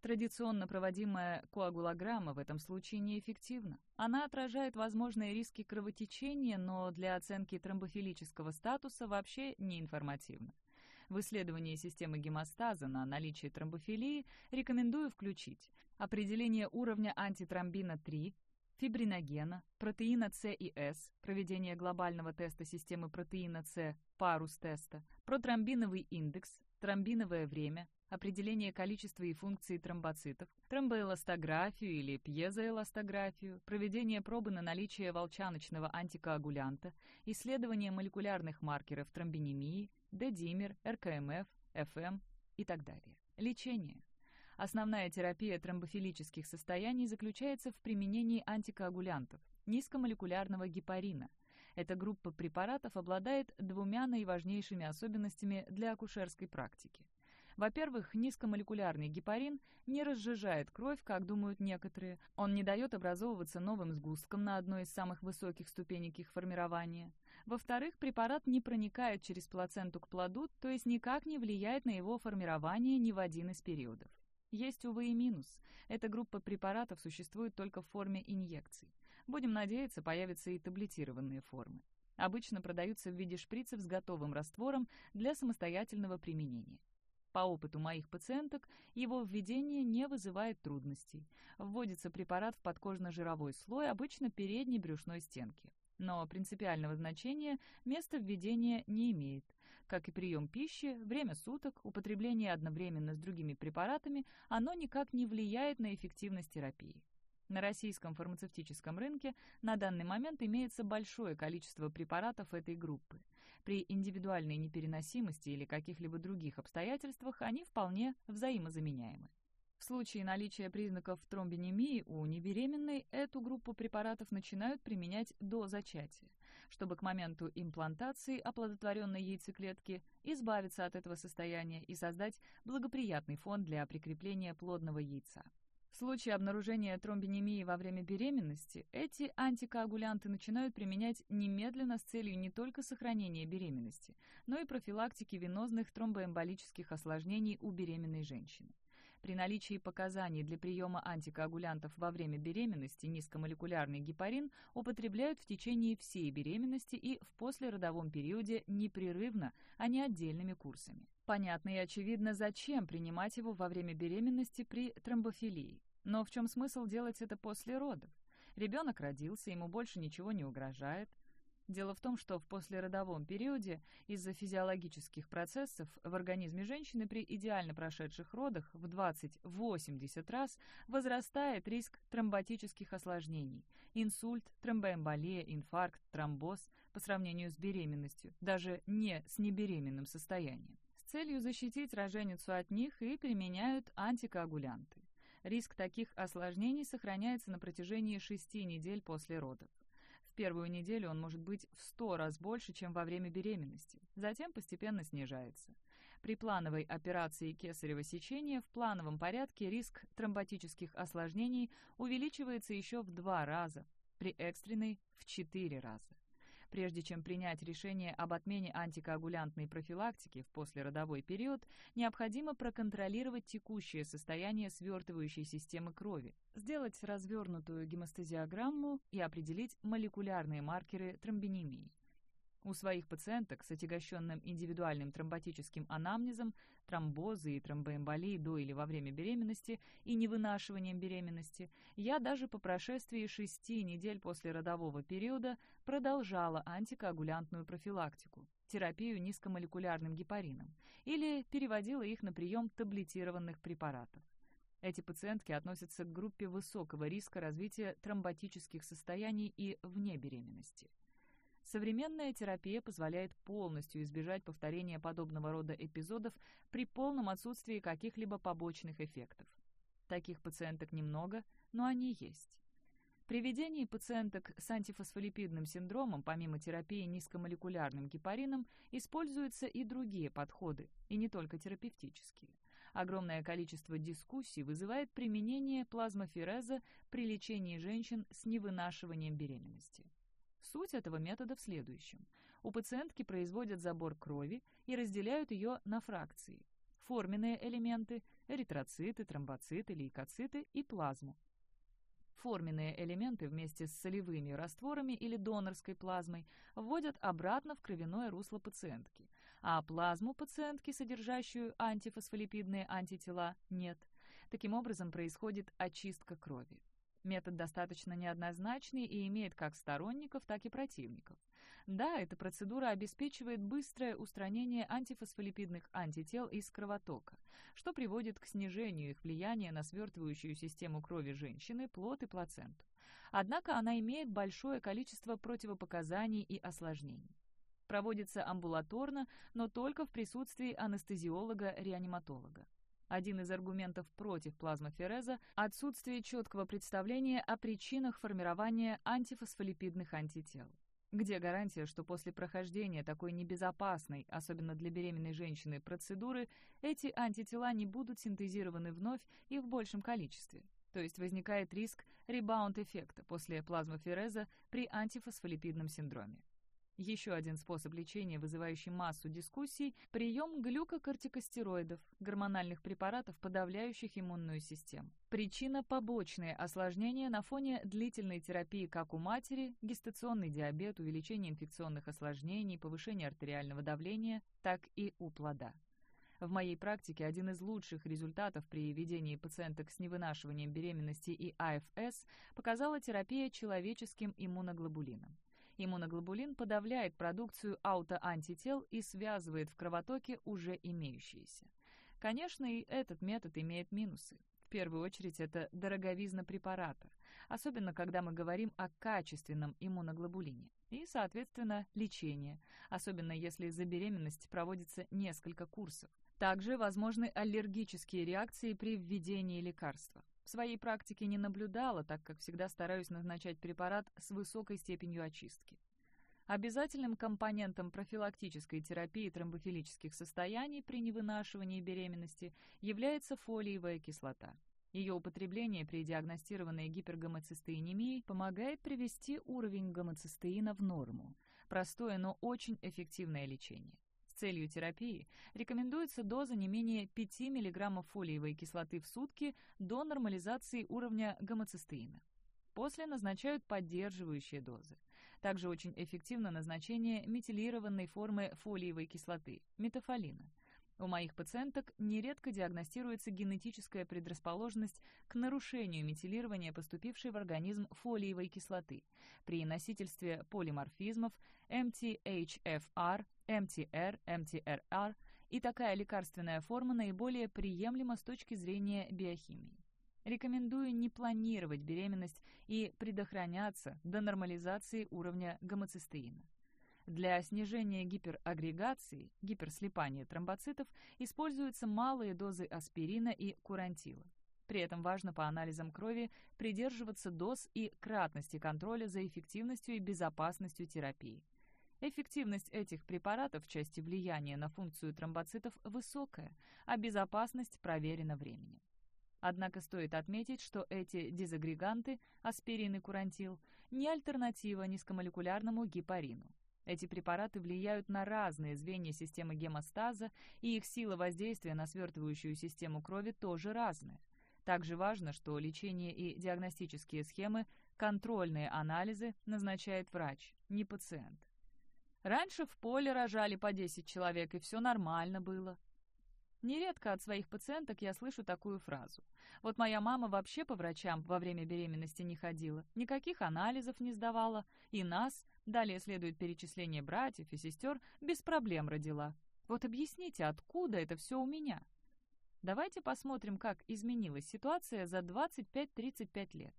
Традиционно проводимая коагулограмма в этом случае неэффективна. Она отражает возможные риски кровотечения, но для оценки тромбофилического статуса вообще не информативна. В исследовании системы гемостаза на наличие тромбофилии рекомендую включить определение уровня антитромбина 3, фибриногена, протеина С и С, проведение глобального теста системы протеина С, парус теста, протромбиновый индекс, тромбиновое время, определение количества и функции тромбоцитов, тромбоэластографию или пьезоэластографию, проведение пробы на наличие волчаночного антикоагулянта, исследование молекулярных маркеров тромбинемии, D-димер, РКМФ, ФМ и так далее. Лечение. Основная терапия тромбофилических состояний заключается в применении антикоагулянтов, низкомолекулярного гепарина. Эта группа препаратов обладает двумя наиважнейшими особенностями для акушерской практики. Во-первых, низкомолекулярный гепарин не разжижает кровь, как думают некоторые. Он не дает образовываться новым сгусткам на одной из самых высоких ступенек их формирования. Во-вторых, препарат не проникает через плаценту к плоду, то есть никак не влияет на его формирование ни в один из периодов. Есть, увы, и минус. Эта группа препаратов существует только в форме инъекций. Будем надеяться, появятся и таблетированные формы. Обычно продаются в виде шприцев с готовым раствором для самостоятельного применения. По опыту моих пациенток, его введение не вызывает трудностей. Вводится препарат в подкожно-жировой слой, обычно передней брюшной стенки. Но принципиального значения место введения не имеет. Как и прием пищи, время суток, употребление одновременно с другими препаратами, оно никак не влияет на эффективность терапии. На российском фармацевтическом рынке на данный момент имеется большое количество препаратов этой группы. При индивидуальной непереносимости или каких-либо других обстоятельствах они вполне взаимозаменяемы. В случае наличия признаков тромбинемии у небеременной эту группу препаратов начинают применять до зачатия, чтобы к моменту имплантации оплодотворенной яйцеклетки избавиться от этого состояния и создать благоприятный фон для прикрепления плодного яйца. В случае обнаружения тромбинемии во время беременности эти антикоагулянты начинают применять немедленно с целью не только сохранения беременности, но и профилактики венозных тромбоэмболических осложнений у беременной женщины. При наличии показаний для приема антикоагулянтов во время беременности низкомолекулярный гепарин употребляют в течение всей беременности и в послеродовом периоде непрерывно, а не отдельными курсами. Понятно и очевидно, зачем принимать его во время беременности при тромбофилии. Но в чем смысл делать это после родов? Ребенок родился, ему больше ничего не угрожает. Дело в том, что в послеродовом периоде из-за физиологических процессов в организме женщины при идеально прошедших родах в 20-80 раз возрастает риск тромботических осложнений – инсульт, тромбоэмболия, инфаркт, тромбоз по сравнению с беременностью, даже не с небеременным состоянием. С целью защитить роженицу от них и применяют антикоагулянты. Риск таких осложнений сохраняется на протяжении 6 недель после родов первую неделю он может быть в 100 раз больше, чем во время беременности, затем постепенно снижается. При плановой операции кесарево сечения в плановом порядке риск тромботических осложнений увеличивается еще в два раза, при экстренной – в четыре раза. Прежде чем принять решение об отмене антикоагулянтной профилактики в послеродовой период, необходимо проконтролировать текущее состояние свертывающей системы крови, сделать развернутую гемостазиограмму и определить молекулярные маркеры тромбинемии. У своих пациенток с отягощенным индивидуальным тромботическим анамнезом, тромбозы и тромбоэмболии до или во время беременности и невынашиванием беременности, я даже по прошествии шести недель после родового периода продолжала антикоагулянтную профилактику, терапию низкомолекулярным гепарином, или переводила их на прием таблетированных препаратов. Эти пациентки относятся к группе высокого риска развития тромботических состояний и вне беременности. Современная терапия позволяет полностью избежать повторения подобного рода эпизодов при полном отсутствии каких-либо побочных эффектов. Таких пациенток немного, но они есть. При ведении пациенток с антифосфолипидным синдромом, помимо терапии низкомолекулярным гепарином, используются и другие подходы, и не только терапевтические. Огромное количество дискуссий вызывает применение плазмофереза при лечении женщин с невынашиванием беременности. Суть этого метода в следующем. У пациентки производят забор крови и разделяют ее на фракции. Форменные элементы – эритроциты, тромбоциты, лейкоциты и плазму. Форменные элементы вместе с солевыми растворами или донорской плазмой вводят обратно в кровяное русло пациентки, а плазму пациентки, содержащую антифосфолипидные антитела, нет. Таким образом происходит очистка крови. Метод достаточно неоднозначный и имеет как сторонников, так и противников. Да, эта процедура обеспечивает быстрое устранение антифосфолипидных антител из кровотока, что приводит к снижению их влияния на свертывающую систему крови женщины, плод и плаценту. Однако она имеет большое количество противопоказаний и осложнений. Проводится амбулаторно, но только в присутствии анестезиолога-реаниматолога. Один из аргументов против плазмофереза – отсутствие четкого представления о причинах формирования антифосфолипидных антител. Где гарантия, что после прохождения такой небезопасной, особенно для беременной женщины, процедуры, эти антитела не будут синтезированы вновь и в большем количестве? То есть возникает риск ребаунд-эффекта после плазмофереза при антифосфолипидном синдроме. Еще один способ лечения, вызывающий массу дискуссий – прием глюкокортикостероидов, гормональных препаратов, подавляющих иммунную систему. Причина – побочные осложнения на фоне длительной терапии как у матери, гестационный диабет, увеличение инфекционных осложнений, повышение артериального давления, так и у плода. В моей практике один из лучших результатов при ведении пациенток с невынашиванием беременности и АФС показала терапия человеческим иммуноглобулином. Иммуноглобулин подавляет продукцию аутоантител и связывает в кровотоке уже имеющиеся. Конечно, и этот метод имеет минусы. В первую очередь это дороговизна препарата, особенно когда мы говорим о качественном иммуноглобулине, и, соответственно, лечение, особенно если за беременность проводится несколько курсов. Также возможны аллергические реакции при введении лекарства. В своей практике не наблюдала, так как всегда стараюсь назначать препарат с высокой степенью очистки. Обязательным компонентом профилактической терапии тромбофилических состояний при невынашивании беременности является фолиевая кислота. Ее употребление при диагностированной гипергомоцистеинемии помогает привести уровень гомоцистеина в норму. Простое, но очень эффективное лечение целью терапии рекомендуется доза не менее 5 мг фолиевой кислоты в сутки до нормализации уровня гомоцистеина. После назначают поддерживающие дозы. Также очень эффективно назначение метилированной формы фолиевой кислоты – метафолина. У моих пациенток нередко диагностируется генетическая предрасположенность к нарушению метилирования поступившей в организм фолиевой кислоты при носительстве полиморфизмов MTHFR, MTR, MTRR, и такая лекарственная форма наиболее приемлема с точки зрения биохимии. Рекомендую не планировать беременность и предохраняться до нормализации уровня гомоцистеина. Для снижения гиперагрегации, гиперслипания тромбоцитов используются малые дозы аспирина и курантила. При этом важно по анализам крови придерживаться доз и кратности контроля за эффективностью и безопасностью терапии. Эффективность этих препаратов в части влияния на функцию тромбоцитов высокая, а безопасность проверена временем. Однако стоит отметить, что эти дезагреганты, аспирин и курантил, не альтернатива низкомолекулярному гепарину. Эти препараты влияют на разные звенья системы гемостаза, и их сила воздействия на свертывающую систему крови тоже разная. Также важно, что лечение и диагностические схемы, контрольные анализы назначает врач, не пациент. Раньше в поле рожали по 10 человек, и все нормально было. Нередко от своих пациенток я слышу такую фразу. Вот моя мама вообще по врачам во время беременности не ходила, никаких анализов не сдавала, и нас, далее следует перечисление братьев и сестер, без проблем родила. Вот объясните, откуда это все у меня? Давайте посмотрим, как изменилась ситуация за 25-35 лет.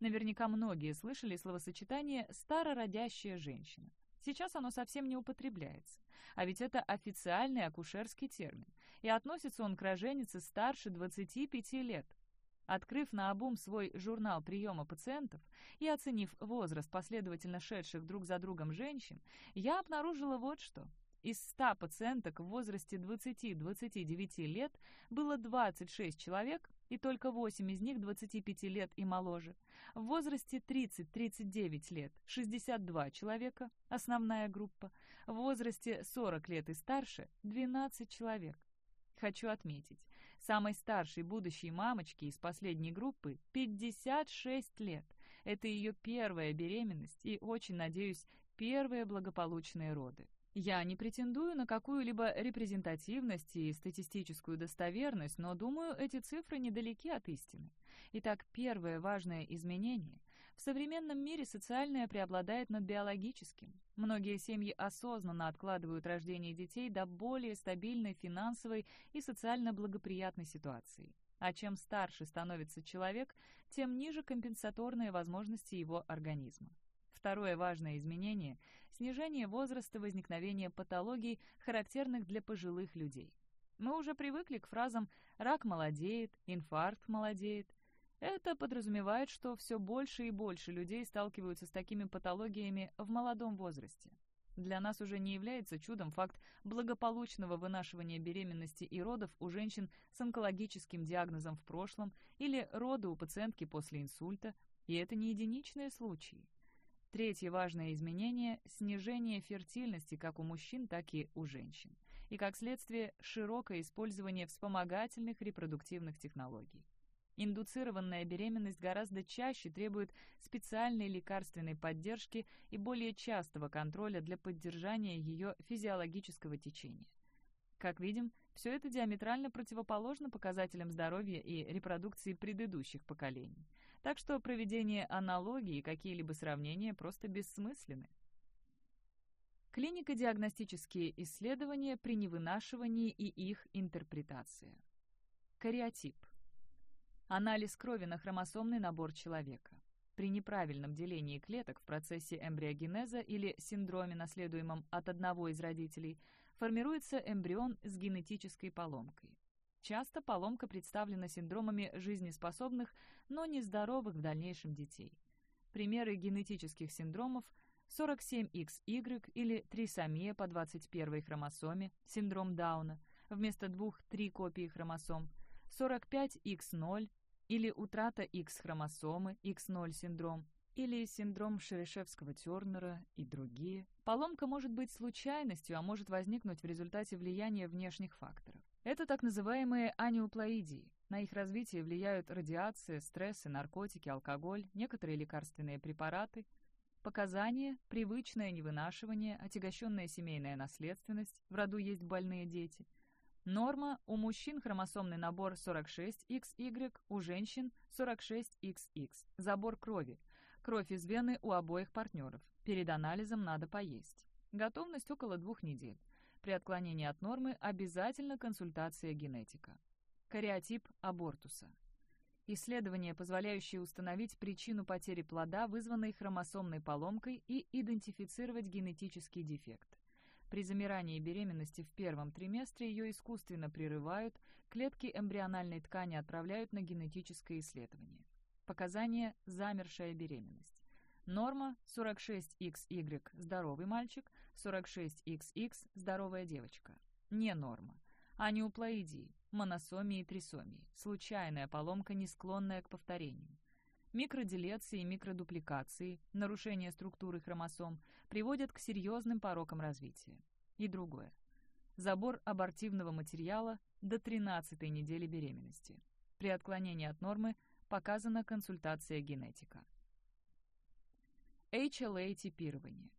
Наверняка многие слышали словосочетание «старородящая женщина». Сейчас оно совсем не употребляется. А ведь это официальный акушерский термин. И относится он к роженице старше 25 лет. Открыв на обум свой журнал приема пациентов и оценив возраст последовательно шедших друг за другом женщин, я обнаружила вот что. Из 100 пациенток в возрасте 20-29 лет было 26 человек, и только 8 из них 25 лет и моложе. В возрасте 30-39 лет 62 человека, основная группа. В возрасте 40 лет и старше 12 человек. Хочу отметить, самой старшей будущей мамочке из последней группы 56 лет. Это ее первая беременность и, очень надеюсь, первые благополучные роды. Я не претендую на какую-либо репрезентативность и статистическую достоверность, но думаю, эти цифры недалеки от истины. Итак, первое важное изменение. В современном мире социальное преобладает над биологическим. Многие семьи осознанно откладывают рождение детей до более стабильной финансовой и социально благоприятной ситуации. А чем старше становится человек, тем ниже компенсаторные возможности его организма. Второе важное изменение – снижение возраста возникновения патологий, характерных для пожилых людей. Мы уже привыкли к фразам «рак молодеет», «инфаркт молодеет». Это подразумевает, что все больше и больше людей сталкиваются с такими патологиями в молодом возрасте. Для нас уже не является чудом факт благополучного вынашивания беременности и родов у женщин с онкологическим диагнозом в прошлом или рода у пациентки после инсульта, и это не единичные случаи. Третье важное изменение – снижение фертильности как у мужчин, так и у женщин. И, как следствие, широкое использование вспомогательных репродуктивных технологий. Индуцированная беременность гораздо чаще требует специальной лекарственной поддержки и более частого контроля для поддержания ее физиологического течения. Как видим, все это диаметрально противоположно показателям здоровья и репродукции предыдущих поколений – так что проведение аналогии и какие-либо сравнения просто бессмысленны. Клинико-диагностические исследования при невынашивании и их интерпретация. Кариотип. Анализ крови на хромосомный набор человека. При неправильном делении клеток в процессе эмбриогенеза или синдроме, наследуемом от одного из родителей, формируется эмбрион с генетической поломкой. Часто поломка представлена синдромами жизнеспособных, но нездоровых в дальнейшем детей. Примеры генетических синдромов 47XY или трисомия по 21 хромосоме, синдром Дауна, вместо двух-три копии хромосом, 45X0 или утрата X-хромосомы, X0 синдром, или синдром Шерешевского-Тернера и другие. Поломка может быть случайностью, а может возникнуть в результате влияния внешних факторов. Это так называемые анеуплоидии. На их развитие влияют радиация, стрессы, наркотики, алкоголь, некоторые лекарственные препараты. Показания – привычное невынашивание, отягощенная семейная наследственность, в роду есть больные дети. Норма – у мужчин хромосомный набор 46XY, у женщин 46XX. Забор крови. Кровь из вены у обоих партнеров. Перед анализом надо поесть. Готовность около двух недель. При отклонении от нормы обязательно консультация генетика. Кариотип абортуса. Исследования, позволяющие установить причину потери плода, вызванной хромосомной поломкой, и идентифицировать генетический дефект. При замирании беременности в первом триместре ее искусственно прерывают, клетки эмбриональной ткани отправляют на генетическое исследование. Показания – замершая беременность. Норма 46XY – здоровый мальчик, 46XX – здоровая девочка. Не норма. Анеуплоидии, моносомии и трисомии, случайная поломка, не склонная к повторению. Микроделеции и микродупликации, нарушение структуры хромосом приводят к серьезным порокам развития. И другое. Забор абортивного материала до 13 недели беременности. При отклонении от нормы показана консультация генетика. HLA-типирование.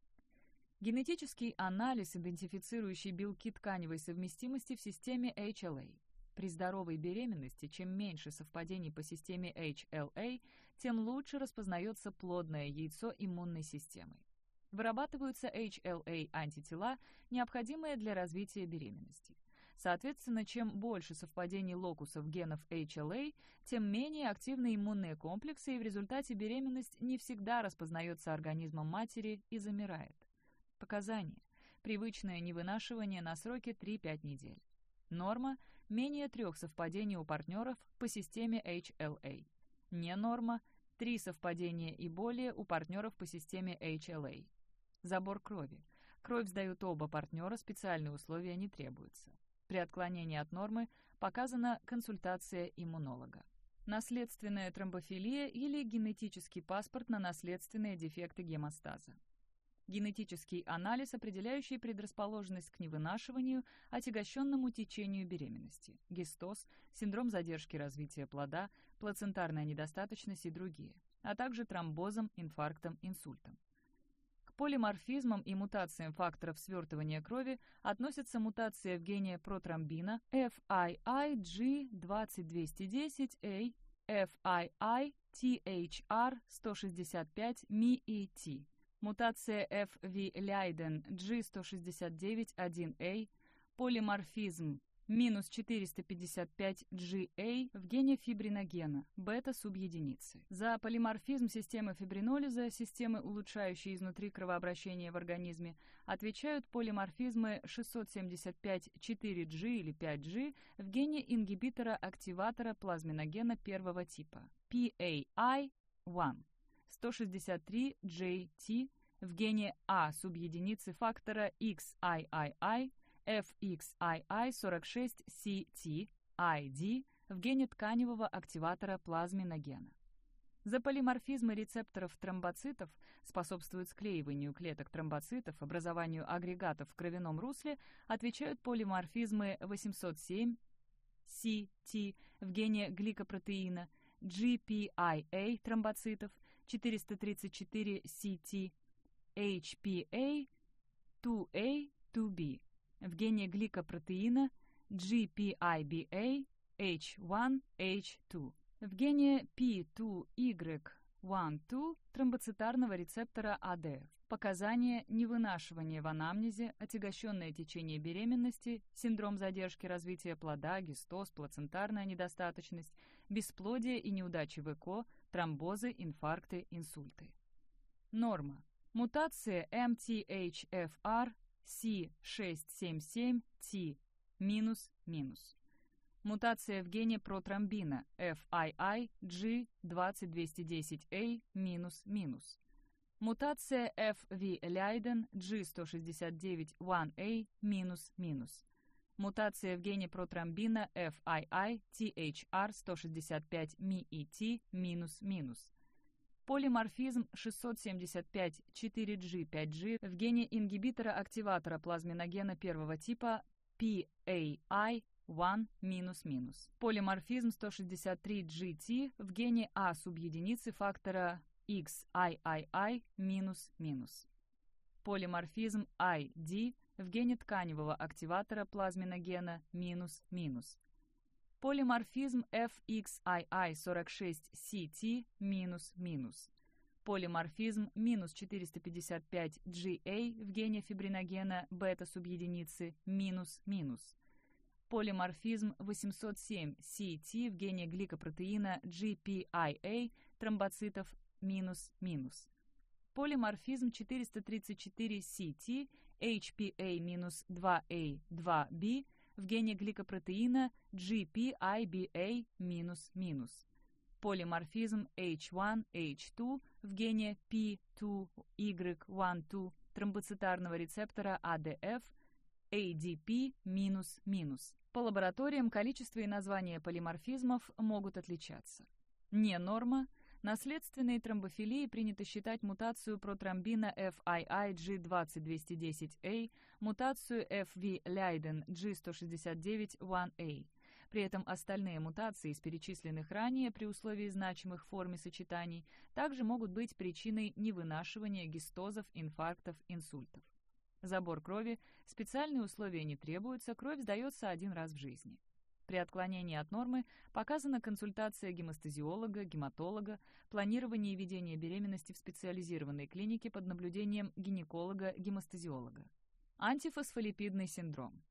Генетический анализ, идентифицирующий белки тканевой совместимости в системе HLA. При здоровой беременности, чем меньше совпадений по системе HLA, тем лучше распознается плодное яйцо иммунной системой. Вырабатываются HLA-антитела, необходимые для развития беременности. Соответственно, чем больше совпадений локусов генов HLA, тем менее активны иммунные комплексы, и в результате беременность не всегда распознается организмом матери и замирает. Показания. Привычное невынашивание на сроке 3-5 недель. Норма – менее трех совпадений у партнеров по системе HLA. Не норма – три совпадения и более у партнеров по системе HLA. Забор крови. Кровь сдают оба партнера, специальные условия не требуются. При отклонении от нормы показана консультация иммунолога. Наследственная тромбофилия или генетический паспорт на наследственные дефекты гемостаза. Генетический анализ, определяющий предрасположенность к невынашиванию, отягощенному течению беременности, гистоз, синдром задержки развития плода, плацентарная недостаточность и другие, а также тромбозом, инфарктом, инсультом. Полиморфизмам и мутациям факторов свертывания крови относятся мутация в гене протромбина FIIG20210A, FII-THR-165-ME-T, мутация FV Leiden G169-1A, полиморфизм минус 455GA в гене фибриногена, бета-субъединицы. За полиморфизм системы фибринолиза, системы, улучшающей изнутри кровообращение в организме, отвечают полиморфизмы 675-4G или 5G в гене ингибитора-активатора плазминогена первого типа, PAI-1, 163JT в гене А субъединицы фактора XIII, FXII46CT, ID в гене тканевого активатора плазминогена. За полиморфизмы рецепторов тромбоцитов способствуют склеиванию клеток тромбоцитов, образованию агрегатов в кровяном русле, отвечают полиморфизмы 807 CT в гене гликопротеина, GPIA тромбоцитов, 434 CT, HPA 2A 2B в гене гликопротеина GPIBA H1H2, в гене P2Y12 тромбоцитарного рецептора АД. Показания невынашивания в анамнезе, отягощенное течение беременности, синдром задержки развития плода, гистоз, плацентарная недостаточность, бесплодие и неудачи в ЭКО, тромбозы, инфаркты, инсульты. Норма. Мутация MTHFR C677T минус минус. Мутация в гене протромбина FII G20210A минус минус. Мутация FV Leiden G169-1A минус минус. Мутация в гене протромбина FII THR165-MeT минус минус. Полиморфизм 675-4G5G в гене ингибитора-активатора плазминогена первого типа PAI 1 Полиморфизм 163GT в гене А субъединицы фактора XIII Полиморфизм ID в гене тканевого активатора плазминогена минус-минус полиморфизм FXII46CT минус-минус, полиморфизм минус 455GA в гене фибриногена бета-субъединицы минус-минус, полиморфизм 807CT в гене гликопротеина GPIA тромбоцитов минус-минус, полиморфизм 434CT HPA-2A2B в гене гликопротеина GPIBA-, полиморфизм H1H2 в гене P2Y12 тромбоцитарного рецептора ADF, ADP-. По лабораториям количество и название полиморфизмов могут отличаться. Не норма – Наследственной тромбофилией принято считать мутацию протромбина FII-G20210A, мутацию FV Leiden G169-1A. При этом остальные мутации из перечисленных ранее при условии значимых форм и сочетаний также могут быть причиной невынашивания гистозов, инфарктов, инсультов. Забор крови, специальные условия не требуются, кровь сдается один раз в жизни. При отклонении от нормы показана консультация гемостазиолога, гематолога, планирование и ведение беременности в специализированной клинике под наблюдением гинеколога-гемостазиолога. Антифосфолипидный синдром.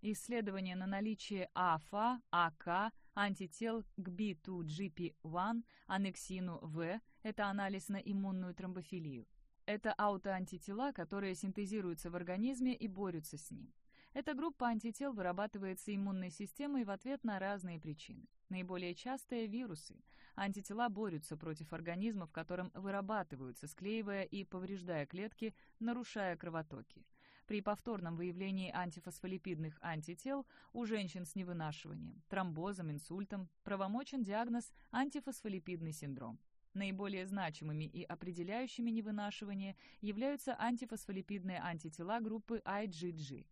Исследование на наличие АФА, АК, антител к B2GP1, аннексину В – это анализ на иммунную тромбофилию. Это аутоантитела, которые синтезируются в организме и борются с ним. Эта группа антител вырабатывается иммунной системой в ответ на разные причины. Наиболее частые – вирусы. Антитела борются против организма, в котором вырабатываются, склеивая и повреждая клетки, нарушая кровотоки. При повторном выявлении антифосфолипидных антител у женщин с невынашиванием, тромбозом, инсультом правомочен диагноз антифосфолипидный синдром. Наиболее значимыми и определяющими невынашивание являются антифосфолипидные антитела группы IgG –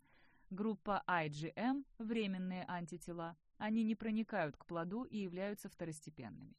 Группа IgM – временные антитела. Они не проникают к плоду и являются второстепенными.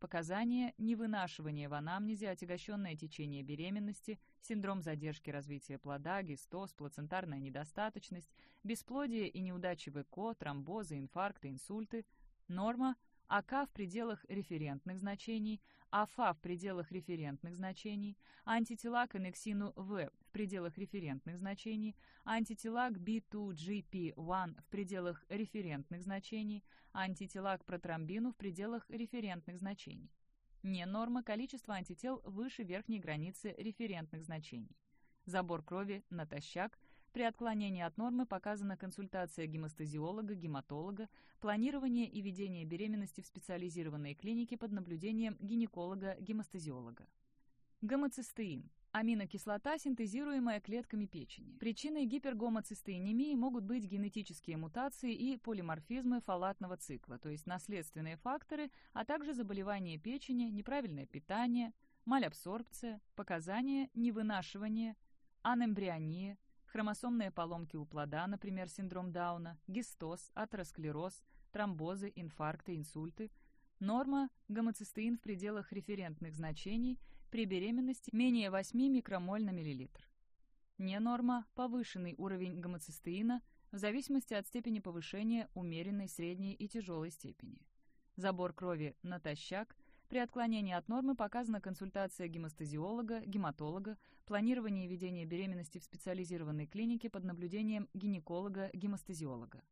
Показания – невынашивание в анамнезе, отягощенное течение беременности, синдром задержки развития плода, гистоз, плацентарная недостаточность, бесплодие и неудачи в ЭКО, тромбозы, инфаркты, инсульты. Норма – АК в пределах референтных значений, АФА в пределах референтных значений, антитела к аннексину В в пределах референтных значений, антитела к B2GP1 в пределах референтных значений, антитела к протромбину в пределах референтных значений. Не норма количества антител выше верхней границы референтных значений. Забор крови натощак. При отклонении от нормы показана консультация гемостазиолога, гематолога, планирование и ведение беременности в специализированной клинике под наблюдением гинеколога-гемостазиолога. Гомоцистеин – аминокислота, синтезируемая клетками печени. Причиной гипергомоцистеинемии могут быть генетические мутации и полиморфизмы фолатного цикла, то есть наследственные факторы, а также заболевания печени, неправильное питание, малябсорбция, показания, невынашивание, анембриония, хромосомные поломки у плода, например, синдром Дауна, гистоз, атеросклероз, тромбозы, инфаркты, инсульты. Норма – гомоцистеин в пределах референтных значений при беременности менее 8 микромоль на миллилитр. Не норма – повышенный уровень гомоцистеина в зависимости от степени повышения умеренной, средней и тяжелой степени. Забор крови натощак – при отклонении от нормы показана консультация гемостазиолога, гематолога, планирование и ведение беременности в специализированной клинике под наблюдением гинеколога-гемостазиолога.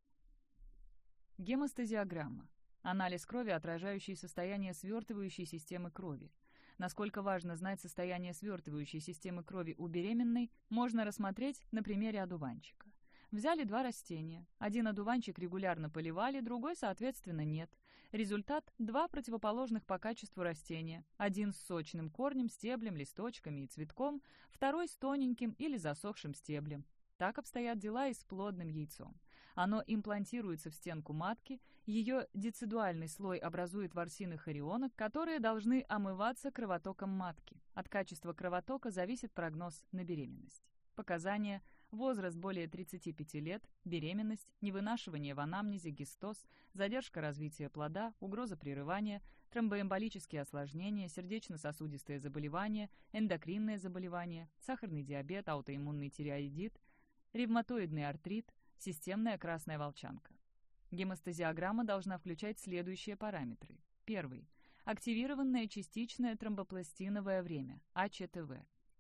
Гемостазиограмма. Анализ крови, отражающий состояние свертывающей системы крови. Насколько важно знать состояние свертывающей системы крови у беременной, можно рассмотреть на примере одуванчика. Взяли два растения. Один одуванчик регулярно поливали, другой, соответственно, нет. Результат – два противоположных по качеству растения. Один с сочным корнем, стеблем, листочками и цветком, второй с тоненьким или засохшим стеблем. Так обстоят дела и с плодным яйцом. Оно имплантируется в стенку матки, ее децидуальный слой образует ворсины хорионок, которые должны омываться кровотоком матки. От качества кровотока зависит прогноз на беременность. Показания возраст более 35 лет, беременность, невынашивание в анамнезе, гистоз, задержка развития плода, угроза прерывания, тромбоэмболические осложнения, сердечно-сосудистые заболевания, эндокринные заболевания, сахарный диабет, аутоиммунный тиреоидит, ревматоидный артрит, системная красная волчанка. Гемостазиограмма должна включать следующие параметры. Первый. Активированное частичное тромбопластиновое время, АЧТВ.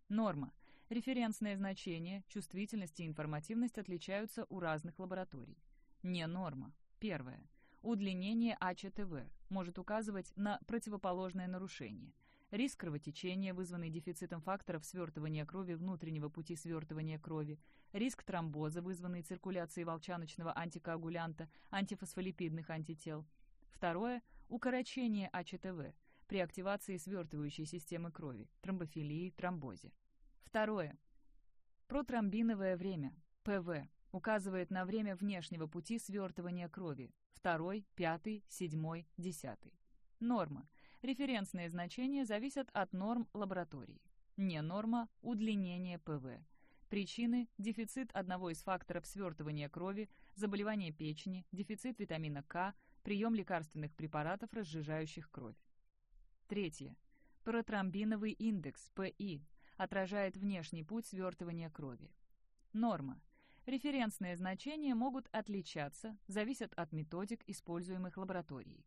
Норма – Референсные значения, чувствительность и информативность отличаются у разных лабораторий. Не норма. Первое. Удлинение АЧТВ может указывать на противоположное нарушение. Риск кровотечения, вызванный дефицитом факторов свертывания крови внутреннего пути свертывания крови, риск тромбоза, вызванный циркуляцией волчаночного антикоагулянта, антифосфолипидных антител. Второе – укорочение АЧТВ при активации свертывающей системы крови, тромбофилии, тромбозе. Второе. Протромбиновое время, ПВ, указывает на время внешнего пути свертывания крови. Второй, пятый, седьмой, десятый. Норма. Референсные значения зависят от норм лаборатории. Не норма – удлинение ПВ. Причины – дефицит одного из факторов свертывания крови, заболевание печени, дефицит витамина К, прием лекарственных препаратов, разжижающих кровь. Третье. Протромбиновый индекс, ПИ, отражает внешний путь свертывания крови. Норма. Референсные значения могут отличаться, зависят от методик, используемых лабораторией.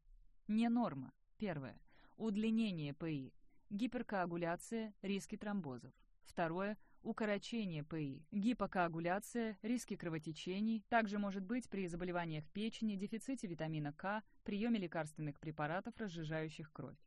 Не норма. Первое. Удлинение ПИ. Гиперкоагуляция, риски тромбозов. Второе. Укорочение ПИ. Гипокоагуляция, риски кровотечений. Также может быть при заболеваниях печени, дефиците витамина К, приеме лекарственных препаратов, разжижающих кровь.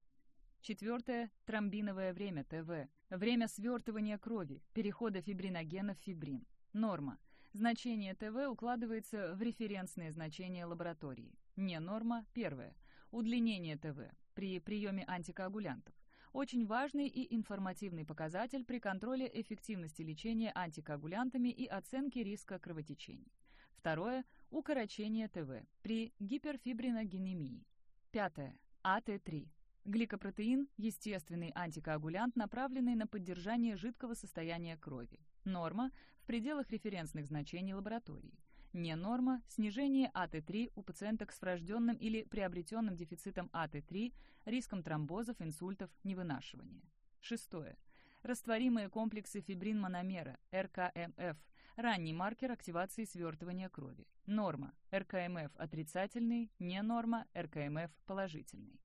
Четвертое – тромбиновое время, ТВ. Время свертывания крови, перехода фибриногена в фибрин. Норма. Значение ТВ укладывается в референсные значения лаборатории. Не норма. Первое. Удлинение ТВ при приеме антикоагулянтов. Очень важный и информативный показатель при контроле эффективности лечения антикоагулянтами и оценке риска кровотечений. Второе – укорочение ТВ при гиперфибриногенемии. Пятое. АТ3 Гликопротеин – естественный антикоагулянт, направленный на поддержание жидкого состояния крови. Норма – в пределах референсных значений лаборатории. Не норма – снижение АТ3 у пациенток с врожденным или приобретенным дефицитом АТ3, риском тромбозов, инсультов, невынашивания. Шестое. Растворимые комплексы фибрин-мономера, РКМФ, ранний маркер активации свертывания крови. Норма – РКМФ отрицательный, не норма – РКМФ положительный.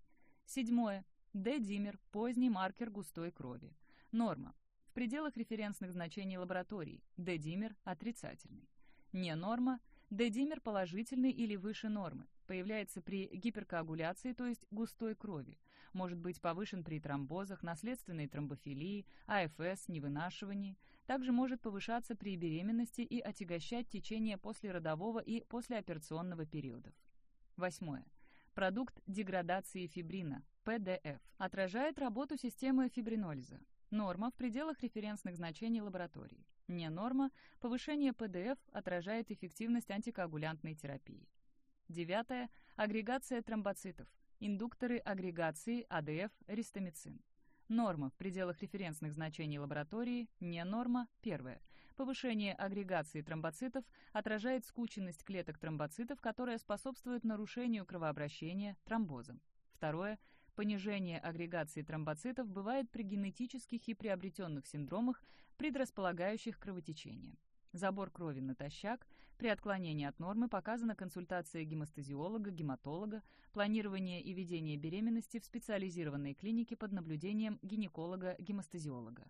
Седьмое. D-димер – поздний маркер густой крови. Норма – в пределах референсных значений лаборатории, D-димер отрицательный. Не норма – D-димер положительный или выше нормы, появляется при гиперкоагуляции, то есть густой крови, может быть повышен при тромбозах, наследственной тромбофилии, АФС, невынашивании, также может повышаться при беременности и отягощать течение послеродового и послеоперационного периодов. Восьмое. Продукт деградации фибрина, ПДФ, отражает работу системы фибринолиза. Норма в пределах референсных значений лаборатории. Не норма, повышение ПДФ отражает эффективность антикоагулянтной терапии. Девятое. Агрегация тромбоцитов. Индукторы агрегации АДФ, ристомицин. Норма в пределах референсных значений лаборатории, не норма, первое. Повышение агрегации тромбоцитов отражает скученность клеток тромбоцитов, которая способствует нарушению кровообращения, тромбозом. Второе. Понижение агрегации тромбоцитов бывает при генетических и приобретенных синдромах, предрасполагающих кровотечение. Забор крови натощак. При отклонении от нормы показана консультация гемостазиолога, гематолога, планирование и ведение беременности в специализированной клинике под наблюдением гинеколога-гемостазиолога.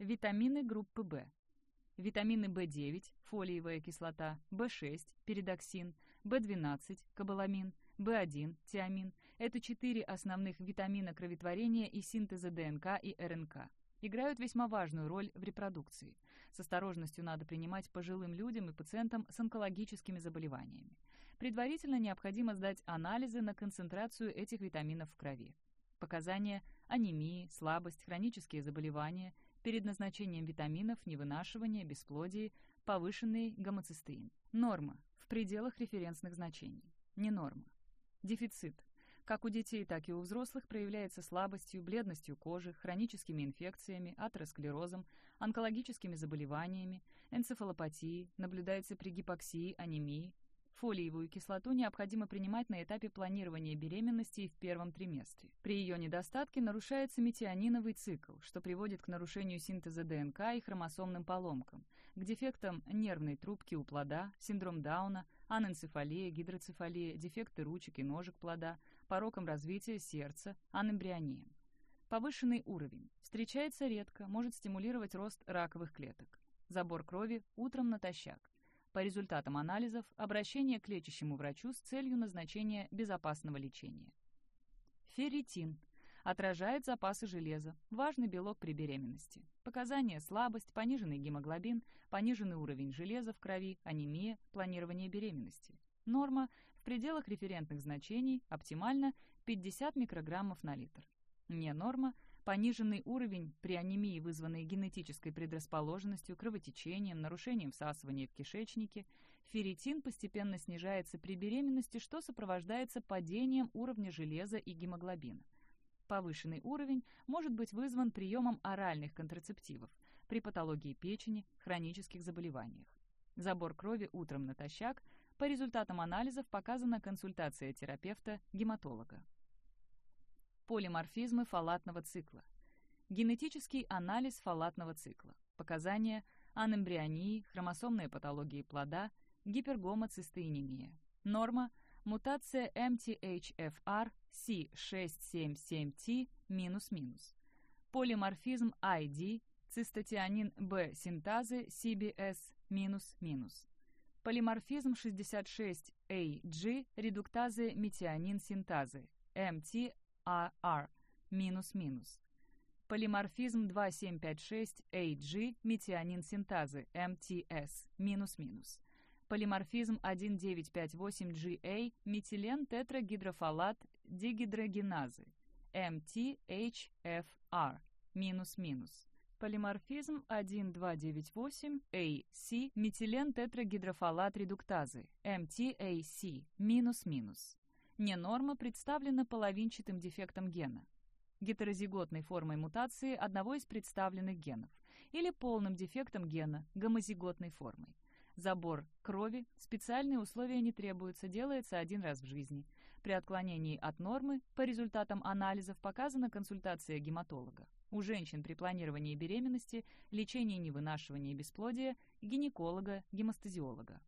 Витамины группы В. Витамины В9, фолиевая кислота, В6, передоксин, В12, кобаламин, В1, тиамин – это четыре основных витамина кроветворения и синтеза ДНК и РНК играют весьма важную роль в репродукции. С осторожностью надо принимать пожилым людям и пациентам с онкологическими заболеваниями. Предварительно необходимо сдать анализы на концентрацию этих витаминов в крови. Показания – анемии, слабость, хронические заболевания, перед назначением витаминов, невынашивание, бесплодие, повышенный гомоцистеин. Норма – в пределах референсных значений. Не норма. Дефицит как у детей, так и у взрослых проявляется слабостью, бледностью кожи, хроническими инфекциями, атеросклерозом, онкологическими заболеваниями, энцефалопатией, наблюдается при гипоксии, анемии. Фолиевую кислоту необходимо принимать на этапе планирования беременности и в первом триместре. При ее недостатке нарушается метиониновый цикл, что приводит к нарушению синтеза ДНК и хромосомным поломкам, к дефектам нервной трубки у плода, синдром Дауна, анэнцефалия, гидроцефалия, дефекты ручек и ножек плода, порокам развития сердца, анэмбрионием. Повышенный уровень. Встречается редко, может стимулировать рост раковых клеток. Забор крови утром натощак. По результатам анализов обращение к лечащему врачу с целью назначения безопасного лечения. Ферритин. Отражает запасы железа, важный белок при беременности. Показания – слабость, пониженный гемоглобин, пониженный уровень железа в крови, анемия, планирование беременности. Норма в пределах референтных значений оптимально 50 микрограммов на литр. Не норма – пониженный уровень при анемии, вызванной генетической предрасположенностью, кровотечением, нарушением всасывания в кишечнике. Ферритин постепенно снижается при беременности, что сопровождается падением уровня железа и гемоглобина. Повышенный уровень может быть вызван приемом оральных контрацептивов при патологии печени, хронических заболеваниях. Забор крови утром натощак – по результатам анализов показана консультация терапевта-гематолога. Полиморфизмы фалатного цикла. Генетический анализ фалатного цикла. Показания анэмбрионии, хромосомные патологии плода, гипергомоцистеинемия. Норма – мутация MTHFR C677T минус-минус. Полиморфизм ID, цистатианин B синтазы CBS минус-минус полиморфизм 66AG редуктазы метионин-синтазы MTAR минус-минус. Полиморфизм 2756AG метионин-синтазы MTS минус-минус. Полиморфизм 1958GA метилен тетрагидрофалат дегидрогеназы MTHFR минус-минус полиморфизм 1298AC метилен тетрагидрофалат редуктазы MTAC минус-минус. Ненорма представлена половинчатым дефектом гена, гетерозиготной формой мутации одного из представленных генов, или полным дефектом гена, гомозиготной формой. Забор крови, специальные условия не требуются, делается один раз в жизни. При отклонении от нормы по результатам анализов показана консультация гематолога. У женщин при планировании беременности, лечении невынашивания бесплодия, гинеколога, гемостазиолога.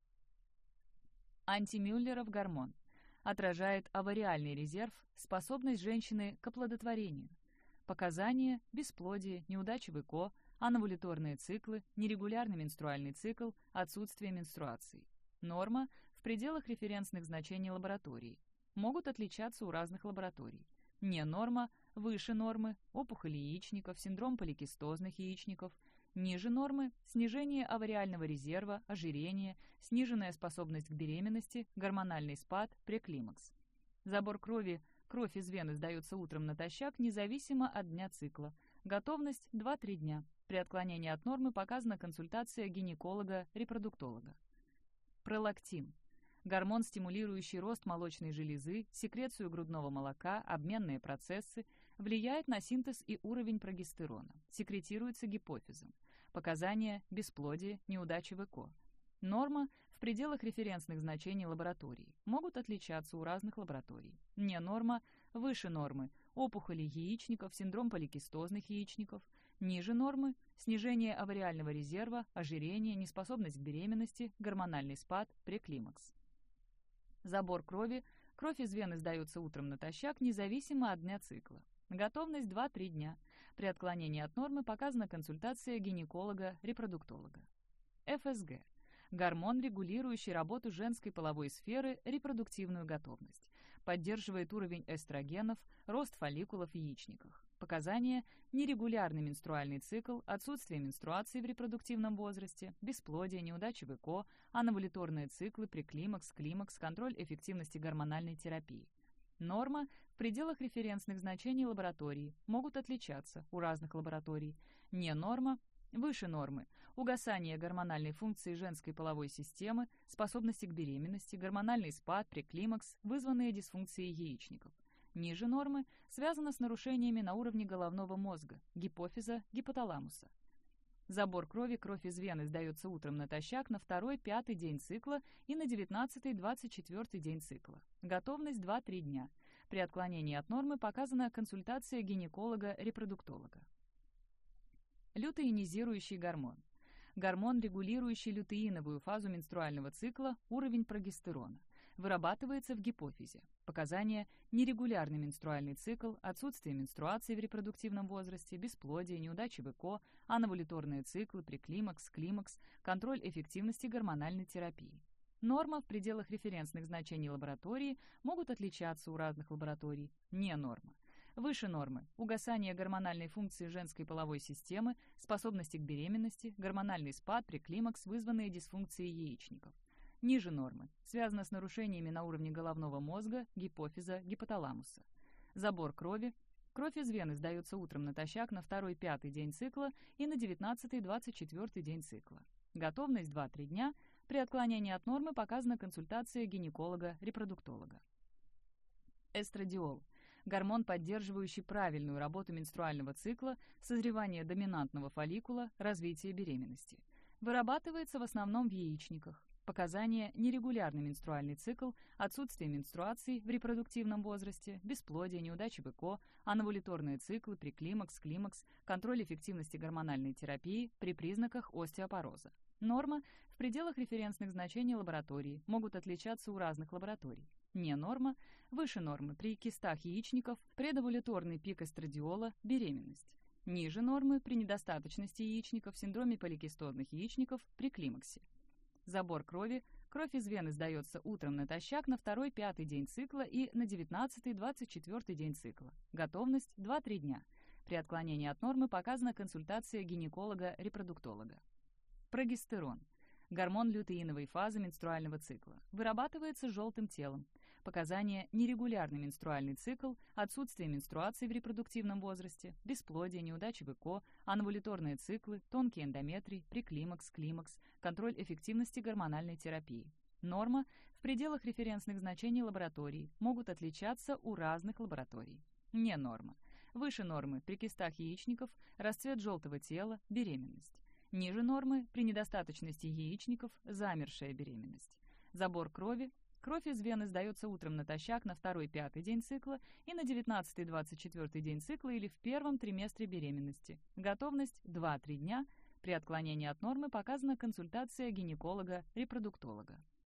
Антимюллеров гормон. Отражает авариальный резерв, способность женщины к оплодотворению. Показания – бесплодие, неудачи в ЭКО, анавулаторные циклы, нерегулярный менструальный цикл, отсутствие менструации. Норма – в пределах референсных значений лаборатории. Могут отличаться у разных лабораторий. Не норма – выше нормы, опухоли яичников, синдром поликистозных яичников. Ниже нормы – снижение авариального резерва, ожирение, сниженная способность к беременности, гормональный спад, преклимакс. Забор крови – кровь из вены сдается утром натощак, независимо от дня цикла. Готовность – 2-3 дня. При отклонении от нормы показана консультация гинеколога-репродуктолога. Пролактин. Гормон, стимулирующий рост молочной железы, секрецию грудного молока, обменные процессы, влияет на синтез и уровень прогестерона, секретируется гипофизом. Показания – бесплодие, неудачи в ЭКО. Норма в пределах референсных значений лаборатории. Могут отличаться у разных лабораторий. Не норма – выше нормы. Опухоли яичников, синдром поликистозных яичников – Ниже нормы – снижение авариального резерва, ожирение, неспособность к беременности, гормональный спад, преклимакс. Забор крови. Кровь из вены сдается утром натощак, независимо от дня цикла. Готовность 2-3 дня. При отклонении от нормы показана консультация гинеколога-репродуктолога. ФСГ. Гормон, регулирующий работу женской половой сферы, репродуктивную готовность. Поддерживает уровень эстрогенов, рост фолликулов в яичниках. Показания – нерегулярный менструальный цикл, отсутствие менструации в репродуктивном возрасте, бесплодие, неудачи в ЭКО, анавулаторные циклы, преклимакс, климакс, контроль эффективности гормональной терапии. Норма в пределах референсных значений лаборатории могут отличаться у разных лабораторий. Не норма выше нормы, угасание гормональной функции женской половой системы, способности к беременности, гормональный спад, преклимакс, вызванные дисфункцией яичников ниже нормы, связано с нарушениями на уровне головного мозга, гипофиза, гипоталамуса. Забор крови, кровь из вены сдается утром натощак на второй-пятый день цикла и на 19-24 день цикла. Готовность 2-3 дня. При отклонении от нормы показана консультация гинеколога-репродуктолога. Лютеинизирующий гормон. Гормон, регулирующий лютеиновую фазу менструального цикла, уровень прогестерона вырабатывается в гипофизе. Показания – нерегулярный менструальный цикл, отсутствие менструации в репродуктивном возрасте, бесплодие, неудачи в ЭКО, анавулаторные циклы, преклимакс, климакс, контроль эффективности гормональной терапии. Норма в пределах референсных значений лаборатории могут отличаться у разных лабораторий. Не норма. Выше нормы – угасание гормональной функции женской половой системы, способности к беременности, гормональный спад, преклимакс, вызванные дисфункцией яичников ниже нормы, связано с нарушениями на уровне головного мозга, гипофиза, гипоталамуса. Забор крови. Кровь из вены сдается утром натощак на второй-пятый день цикла и на 19-24 день цикла. Готовность 2-3 дня. При отклонении от нормы показана консультация гинеколога-репродуктолога. Эстрадиол гормон, поддерживающий правильную работу менструального цикла, созревание доминантного фолликула, развитие беременности. Вырабатывается в основном в яичниках. Показания – нерегулярный менструальный цикл, отсутствие менструаций в репродуктивном возрасте, бесплодие, неудачи в ЭКО, анавулаторные циклы, преклимакс, климакс, контроль эффективности гормональной терапии при признаках остеопороза. Норма в пределах референсных значений лаборатории могут отличаться у разных лабораторий. Не норма, выше нормы при кистах яичников, предовуляторный пик эстрадиола, беременность. Ниже нормы при недостаточности яичников, синдроме поликистозных яичников, при климаксе забор крови, кровь из вены сдается утром натощак на второй-пятый день цикла и на 19-24 день цикла. Готовность 2-3 дня. При отклонении от нормы показана консультация гинеколога-репродуктолога. Прогестерон. Гормон лютеиновой фазы менструального цикла. Вырабатывается желтым телом. Показания – нерегулярный менструальный цикл, отсутствие менструации в репродуктивном возрасте, бесплодие, неудачи в ЭКО, анвулаторные циклы, тонкий эндометрий, преклимакс, климакс, контроль эффективности гормональной терапии. Норма в пределах референсных значений лабораторий могут отличаться у разных лабораторий. Не норма. Выше нормы при кистах яичников, расцвет желтого тела, беременность. Ниже нормы при недостаточности яичников замершая беременность. Забор крови. Кровь из вены сдается утром натощак на второй-пятый день цикла и на 19-24 день цикла или в первом триместре беременности. Готовность 2-3 дня. При отклонении от нормы показана консультация гинеколога-репродуктолога.